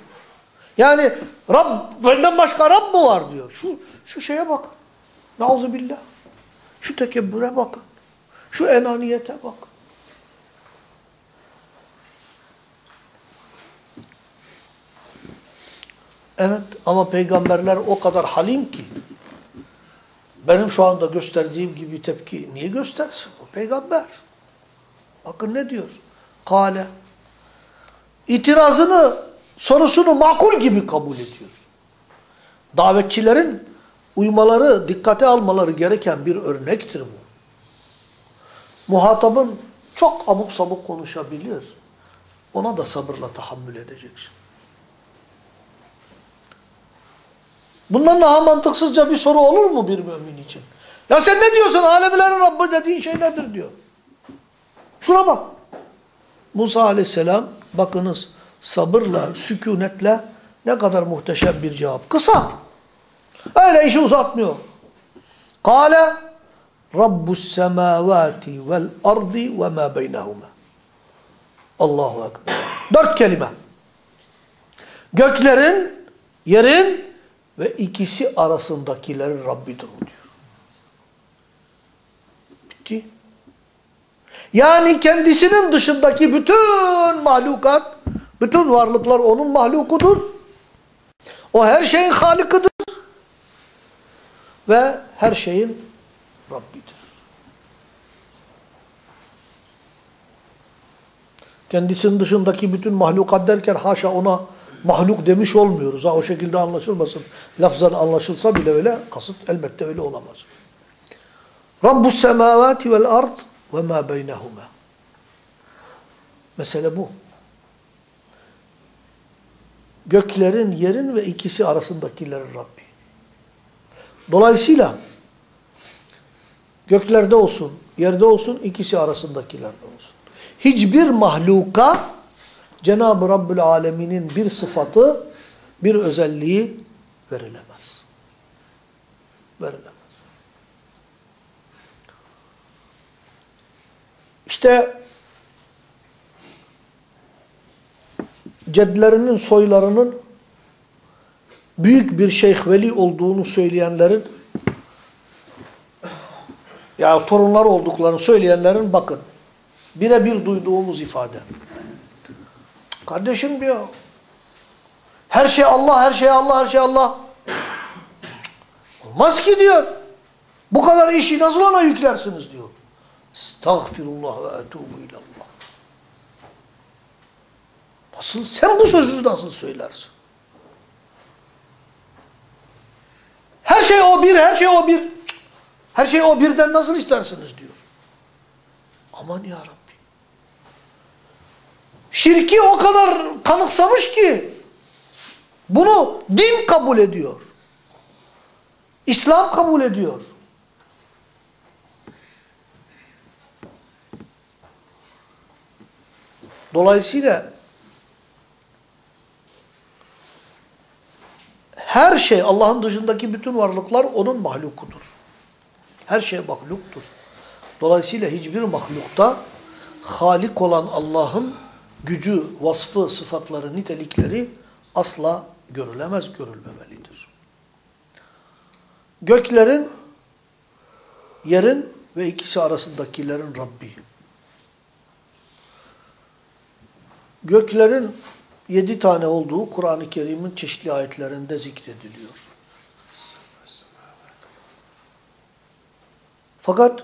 Yani Rab, benden başka Rab mı var diyor. Şu, şu şeye bak. Nauzubillah. Şu tekebbüre bakın. Şu enaniyete bak. Evet ama peygamberler o kadar halim ki benim şu anda gösterdiğim gibi tepki niye göstersin? O peygamber. Bakın ne diyor? Kale. İtirazını, sorusunu makul gibi kabul ediyor. Davetçilerin uymaları, dikkate almaları gereken bir örnektir bu. Muhatabın çok abuk sabuk konuşabilir. Ona da sabırla tahammül edeceksin. Bundan daha mantıksızca bir soru olur mu bir mümin için? Ya sen ne diyorsun? Alemlerin Rabbi dediğin şey nedir diyor. Şuna bak. Musa aleyhisselam bakınız sabırla, sükunetle ne kadar muhteşem bir cevap. Kısa. Öyle işi uzatmıyor. Kale Rabbus semavati vel ardi ve ma beynehuma. Allahu Ekber. Dört kelime. Göklerin, yerin ve ikisi arasındakilerin Rabbidir o diyor. Bitti. Yani kendisinin dışındaki bütün mahlukat, bütün varlıklar onun mahlukudur. O her şeyin halikıdır. Ve her şeyin Rabbidir. Kendisinin dışındaki bütün mahlukat derken haşa ona mahluk demiş olmuyoruz. Ha, o şekilde anlaşılmasın. Lafzan anlaşılsa bile öyle, kasıt elbette öyle olamaz. Rabbus semavati vel ard ve ma beynehuma. Mesele bu. Göklerin, yerin ve ikisi arasındakilerin Rabbi. Dolayısıyla göklerde olsun, yerde olsun, ikisi arasındakilerde olsun. Hiçbir mahluka Cenab-ı Rabbül Alemin'in bir sıfatı, bir özelliği verilemez. Verilemez. İşte cedlerinin soylarının büyük bir şeyh veli olduğunu söyleyenlerin ya torunlar olduklarını söyleyenlerin bakın birebir duyduğumuz ifade. Kardeşim diyor her şey Allah, her şey Allah, her şey Allah. Olmaz ki diyor. Bu kadar işi nasıl ona yüklersiniz diyor. Estağfirullah ve etubu ilallah. Nasıl, sen bu sözü nasıl söylersin? Her şey o bir, her şey o bir. Her şey o birden nasıl istersiniz diyor. Aman ya. Şirki o kadar kanıksamış ki bunu din kabul ediyor. İslam kabul ediyor. Dolayısıyla her şey Allah'ın dışındaki bütün varlıklar onun mahlukudur. Her şey mahluktur. Dolayısıyla hiçbir mahlukta Halik olan Allah'ın gücü, vasfı, sıfatları, nitelikleri asla görülemez, görülmemelidir. Göklerin, yerin ve ikisi arasındakilerin Rabbi. Göklerin yedi tane olduğu Kur'an-ı Kerim'in çeşitli ayetlerinde zikrediliyor. Fakat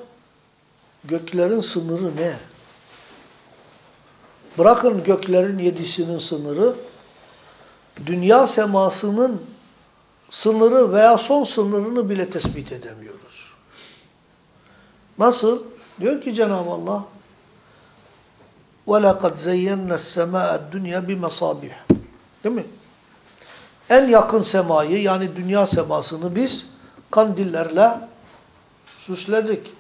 göklerin sınırı ne? Bırakın göklerin yedisinin sınırı, dünya semasının sınırı veya son sınırını bile tespit edemiyoruz. Nasıl? Diyor ki Cenab-ı Allah, وَلَقَدْ زَيَّنَّ السَّمَاءَ الدُّنْيَا بِمَصَابِحِ Değil mi? En yakın semayı yani dünya semasını biz kandillerle süsledik.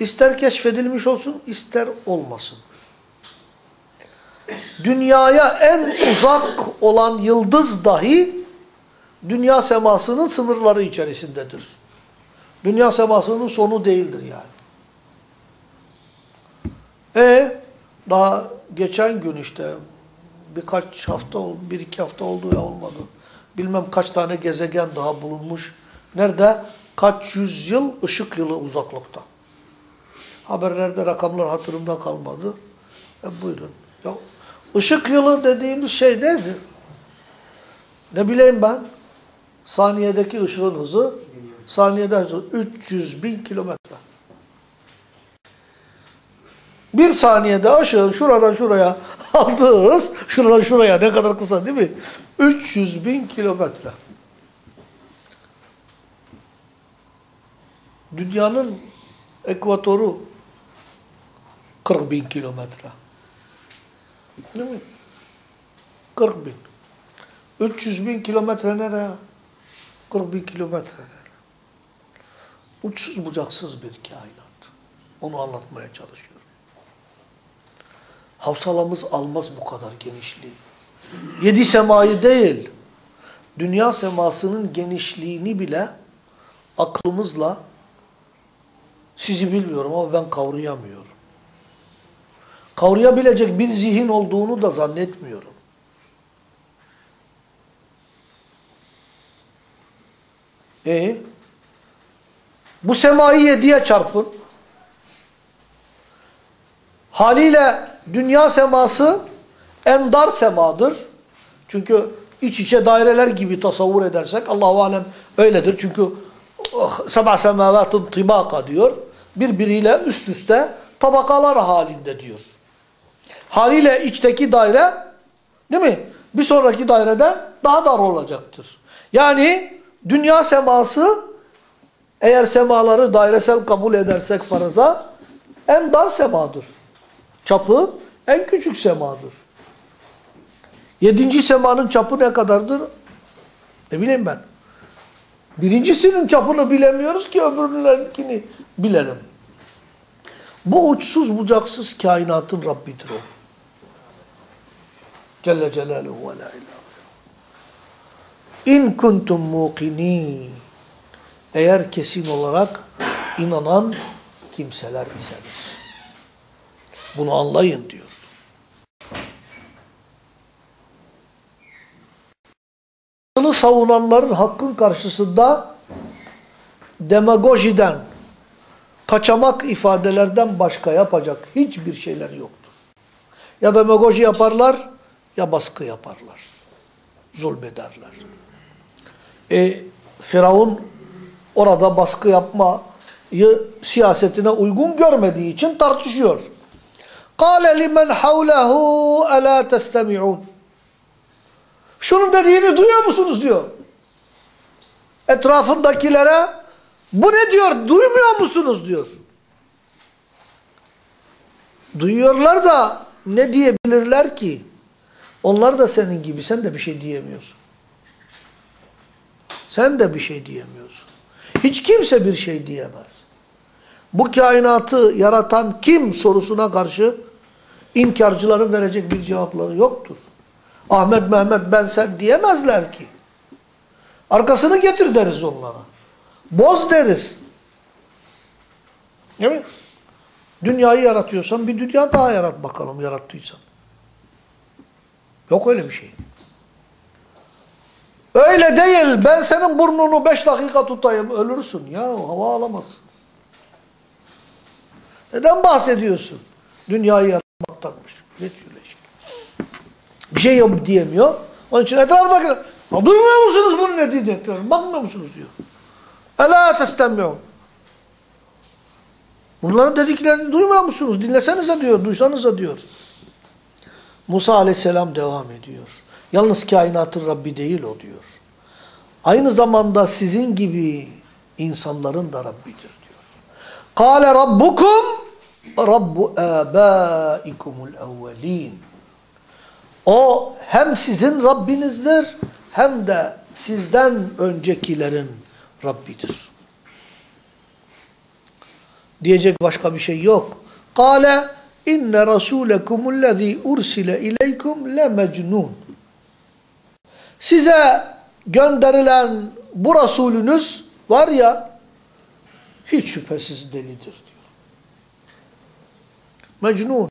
İster keşfedilmiş olsun, ister olmasın. Dünyaya en uzak olan yıldız dahi dünya semasının sınırları içerisindedir. Dünya semasının sonu değildir yani. E daha geçen gün işte birkaç hafta oldu, bir iki hafta oldu ya olmadı. Bilmem kaç tane gezegen daha bulunmuş. Nerede? Kaç yüz yıl ışık yılı uzaklıkta. Haberlerde rakamlar hatırımda kalmadı. E buyurun. Ya, ışık yılı dediğimiz şey nedir? Ne bileyim ben? Saniyedeki ışığın hızı, saniyede hızı 300 bin kilometre. Bir saniyede ışığın şuradan şuraya aldığı hız, şuradan şuraya ne kadar kısa değil mi? 300 bin kilometre. Dünyanın ekvatoru 40 bin kilometre. Değil mi? 40 bin. 300 bin kilometre nereye? 40 bin kilometre? Uçsuz bucaksız bir kainat. Onu anlatmaya çalışıyorum. Havsalamız almaz bu kadar genişliği. Yedi semayı değil, dünya semasının genişliğini bile aklımızla sizi bilmiyorum ama ben kavrayamıyorum. Kavrayabilecek bir zihin olduğunu da zannetmiyorum. E bu semayı yediye çarpın. Haliyle dünya seması en dar semadır. Çünkü iç içe daireler gibi tasavvur edersek Allahu alem öyledir. Çünkü oh, sabah semavatın tibaka diyor. Birbiriyle üst üste tabakalar halinde diyor. Haliyle içteki daire değil mi? Bir sonraki dairede daha dar olacaktır. Yani dünya seması eğer semaları dairesel kabul edersek faraza en dar semadır. Çapı en küçük semadır. Yedinci semanın çapı ne kadardır? Ne bileyim ben. Birincisinin çapını bilemiyoruz ki öbürlerinkini bilelim. Bu uçsuz bucaksız kainatın Rabbidir o. Celle Celaluhu ve la ilahe İn kuntum muqinin. Eğer kesin olarak inanan kimseler iseniz. Bunu anlayın diyor. savunanların hakkın karşısında demagojiden, kaçamak ifadelerden başka yapacak hiçbir şeyler yoktur. Ya demagoji yaparlar ya baskı yaparlar. Zulmederler. E, Firavun orada baskı yapmayı siyasetine uygun görmediği için tartışıyor. قَالَ لِمَنْ حَوْلَهُ أَلَا تَسْتَمِعُونَ Şunun dediğini duyuyor musunuz diyor. Etrafındakilere bu ne diyor duymuyor musunuz diyor. Duyuyorlar da ne diyebilirler ki? Onlar da senin gibi sen de bir şey diyemiyorsun. Sen de bir şey diyemiyorsun. Hiç kimse bir şey diyemez. Bu kainatı yaratan kim sorusuna karşı inkarcıların verecek bir cevapları yoktur. Ahmet, Mehmet, ben, sen diyemezler ki. Arkasını getir deriz onlara. Boz deriz. Değil mi? Dünyayı yaratıyorsan bir dünya daha yarat bakalım yarattıysan. Yok öyle bir şey. Öyle değil. Ben senin burnunu beş dakika tutayım. Ölürsün ya. Hava alamazsın. Neden bahsediyorsun? Dünyayı yaratmaktanmış. Ne diyor şey? Bir şey yok diyemiyor. Onun için etrafındakiler duymuyor musunuz bunun ne diyor. Bakmıyor musunuz diyor. Ela testemiyor. Bunların dediklerini duymuyor musunuz? Dinlesenize diyor, duysanıza diyor. Musa aleyhisselam devam ediyor. Yalnız kainatın Rabbi değil o diyor. Aynı zamanda sizin gibi insanların da Rabbidir diyor. Kale rabbukum rabbu abaikumul evvelin. O hem sizin Rabbinizdir hem de sizden öncekilerin Rabbidir. Diyecek başka bir şey yok. Kale inne rasulekumullezî ursile ileykum le mecnun. Size gönderilen bu Resulünüz var ya hiç şüphesiz delidir diyor. Mecnun.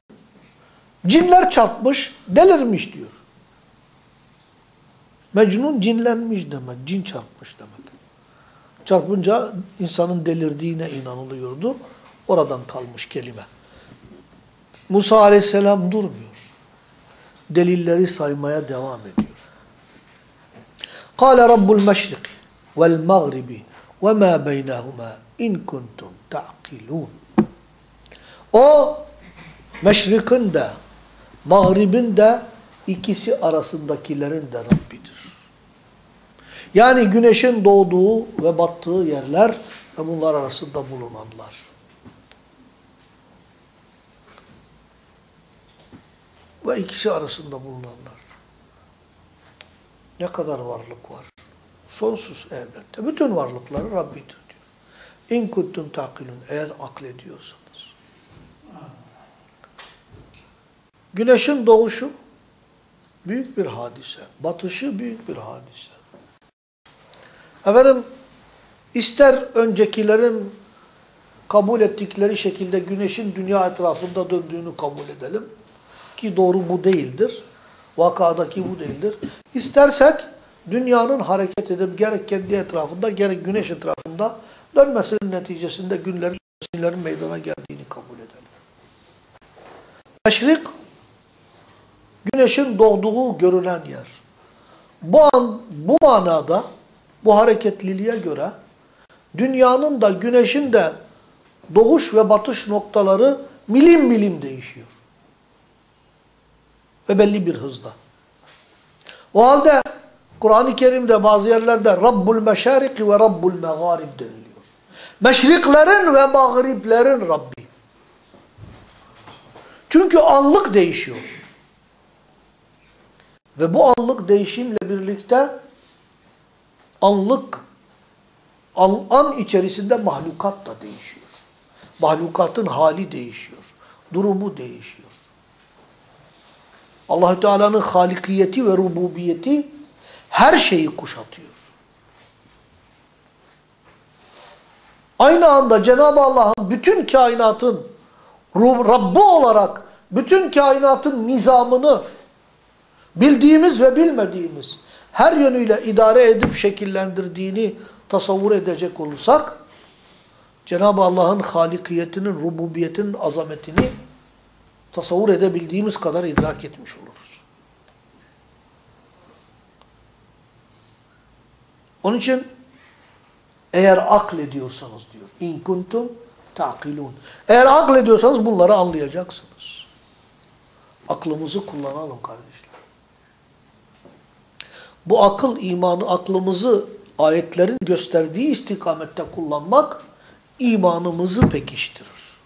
Cinler çarpmış, delirmiş diyor. Mecnun cinlenmiş demek, cin çarpmış demek. Çarpınca insanın delirdiğine inanılıyordu. Oradan kalmış kelime. Musa aleyhisselam durmuyor. Delilleri saymaya devam ediyor. Kale Rabbul Meşriki vel Mağribi ve ma beynehuma in kuntum ta'kilun. O meşrikin de mağribin de ikisi arasındakilerin de Rabbidir. Yani güneşin doğduğu ve battığı yerler ve bunlar arasında bulunanlar. Ve ikisi arasında bulunanlar. Ne kadar varlık var? Sonsuz elbette. Bütün varlıkları Rabbidir diyor. İn kuntum takilun eğer aklediyorsanız. Güneşin doğuşu büyük bir hadise. Batışı büyük bir hadise. Efendim ister öncekilerin kabul ettikleri şekilde güneşin dünya etrafında döndüğünü kabul edelim. Ki doğru bu değildir. Vakadaki bu değildir. İstersek dünyanın hareket edip gerek kendi etrafında gerek güneş etrafında dönmesinin neticesinde günlerin, günlerin meydana geldiğini kabul edelim. Meşrik güneşin doğduğu görülen yer. Bu an bu manada bu hareketliliğe göre dünyanın da güneşin de doğuş ve batış noktaları milim milim değişiyor. Ve belli bir hızda. O halde Kur'an-ı Kerim'de bazı yerlerde Rabbul Meşariki ve Rabbul Megarib deniliyor. Meşriklerin ve mağriplerin Rabbi. Çünkü anlık değişiyor. Ve bu anlık değişimle birlikte anlık an, an içerisinde mahlukat da değişiyor. Mahlukatın hali değişiyor. Durumu değişiyor. Allahü Teala'nın halikiyeti ve rububiyeti her şeyi kuşatıyor. Aynı anda Cenab-ı Allah'ın bütün kainatın Rabbi olarak bütün kainatın nizamını bildiğimiz ve bilmediğimiz her yönüyle idare edip şekillendirdiğini tasavvur edecek olursak Cenab-ı Allah'ın halikiyetinin, rububiyetinin azametini tasavvur edebildiğimiz kadar idrak etmiş oluruz. Onun için eğer aklediyorsanız diyor. İn kuntum ta'kilun. Eğer aklediyorsanız bunları anlayacaksınız. Aklımızı kullanalım kardeşler. Bu akıl imanı, aklımızı ayetlerin gösterdiği istikamette kullanmak imanımızı pekiştirir.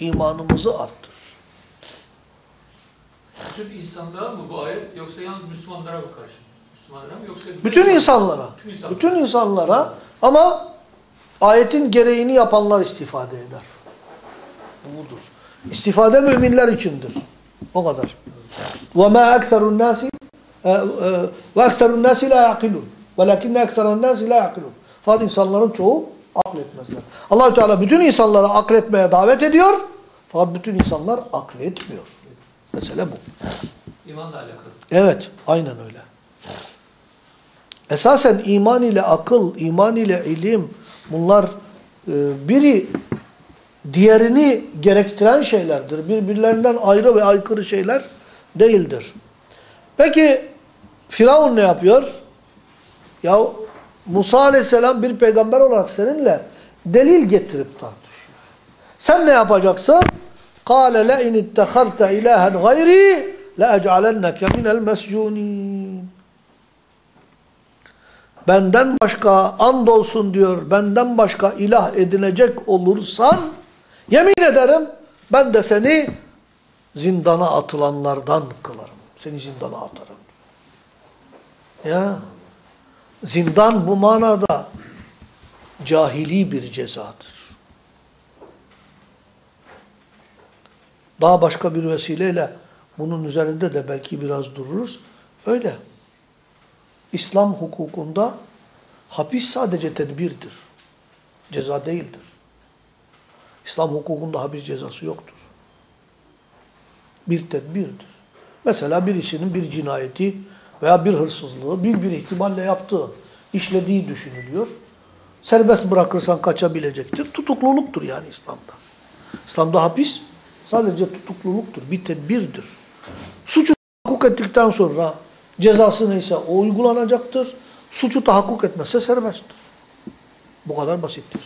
İmanımızı arttırır. Bütün insanlığa mı bu ayet yoksa yalnız Müslümanlara mı karşı? Müslümanlara mı yoksa Bütün insanlara. Bütün insanlara. Bütün insanlara ama ayetin gereğini yapanlar istifade eder. Bu Budur. İstifade müminler içindir. O kadar. وَمَا أَكْثَرُ النَّاسِ وَاَكْثَرُ النَّاسِ لَا يَعْقِلُونَ وَلَكِنَّ أَكْثَرَ النَّاسِ لَا يَعْقِلُونَ Fakat insanların çoğu akletmezler. allah Teala bütün insanları akletmeye davet ediyor. Fakat bütün insanlar akletmiyor. Mesele bu. İmanla alakalı. Evet, aynen öyle. Esasen iman ile akıl, iman ile ilim bunlar e, biri diğerini gerektiren şeylerdir. Birbirlerinden ayrı ve aykırı şeyler değildir. Peki Firavun ne yapıyor? Ya Musa aleyhisselam bir peygamber olarak seninle delil getirip tartışıyor. Sen ne yapacaksın? قَالَ لَاِنِ اتَّخَرْتَ اِلَٰهًا غَيْرِي لَاَجْعَلَنَّكَ مِنَ الْمَسْجُونِينَ Benden başka andolsun diyor, benden başka ilah edinecek olursan, yemin ederim ben de seni zindana atılanlardan kılarım. Seni zindana atarım. Ya, zindan bu manada cahili bir cezadır. Daha başka bir vesileyle bunun üzerinde de belki biraz dururuz. Öyle. İslam hukukunda hapis sadece tedbirdir. Ceza değildir. İslam hukukunda hapis cezası yoktur. Bir tedbirdir. Mesela birisinin bir cinayeti veya bir hırsızlığı büyük bir ihtimalle yaptığı, işlediği düşünülüyor. Serbest bırakırsan kaçabilecektir. Tutukluluktur yani İslam'da. İslam'da hapis sadece tutukluluktur, bir tedbirdir. Suçu hukuk ettikten sonra cezası neyse o uygulanacaktır. Suçu tahakkuk etmezse serbesttir. Bu kadar basittir.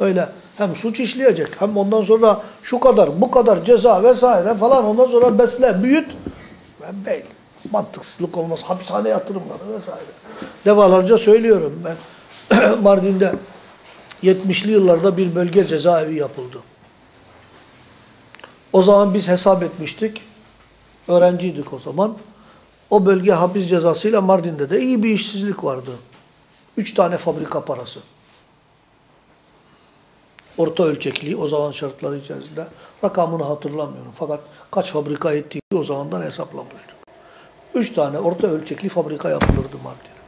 Öyle hem suç işleyecek hem ondan sonra şu kadar bu kadar ceza vesaire falan ondan sonra besle büyüt ve bey mantıksızlık olmaz. Hapishane yatırımları vesaire. Defalarca söylüyorum ben Mardin'de 70'li yıllarda bir bölge cezaevi yapıldı. O zaman biz hesap etmiştik. Öğrenciydik o zaman. O bölge hapis cezasıyla Mardin'de de iyi bir işsizlik vardı. Üç tane fabrika parası. Orta ölçekli o zaman şartları içerisinde. Rakamını hatırlamıyorum. Fakat kaç fabrika ettiğini o zamandan hesaplamıştık. Üç tane orta ölçekli fabrika yapılırdı Mardin'de.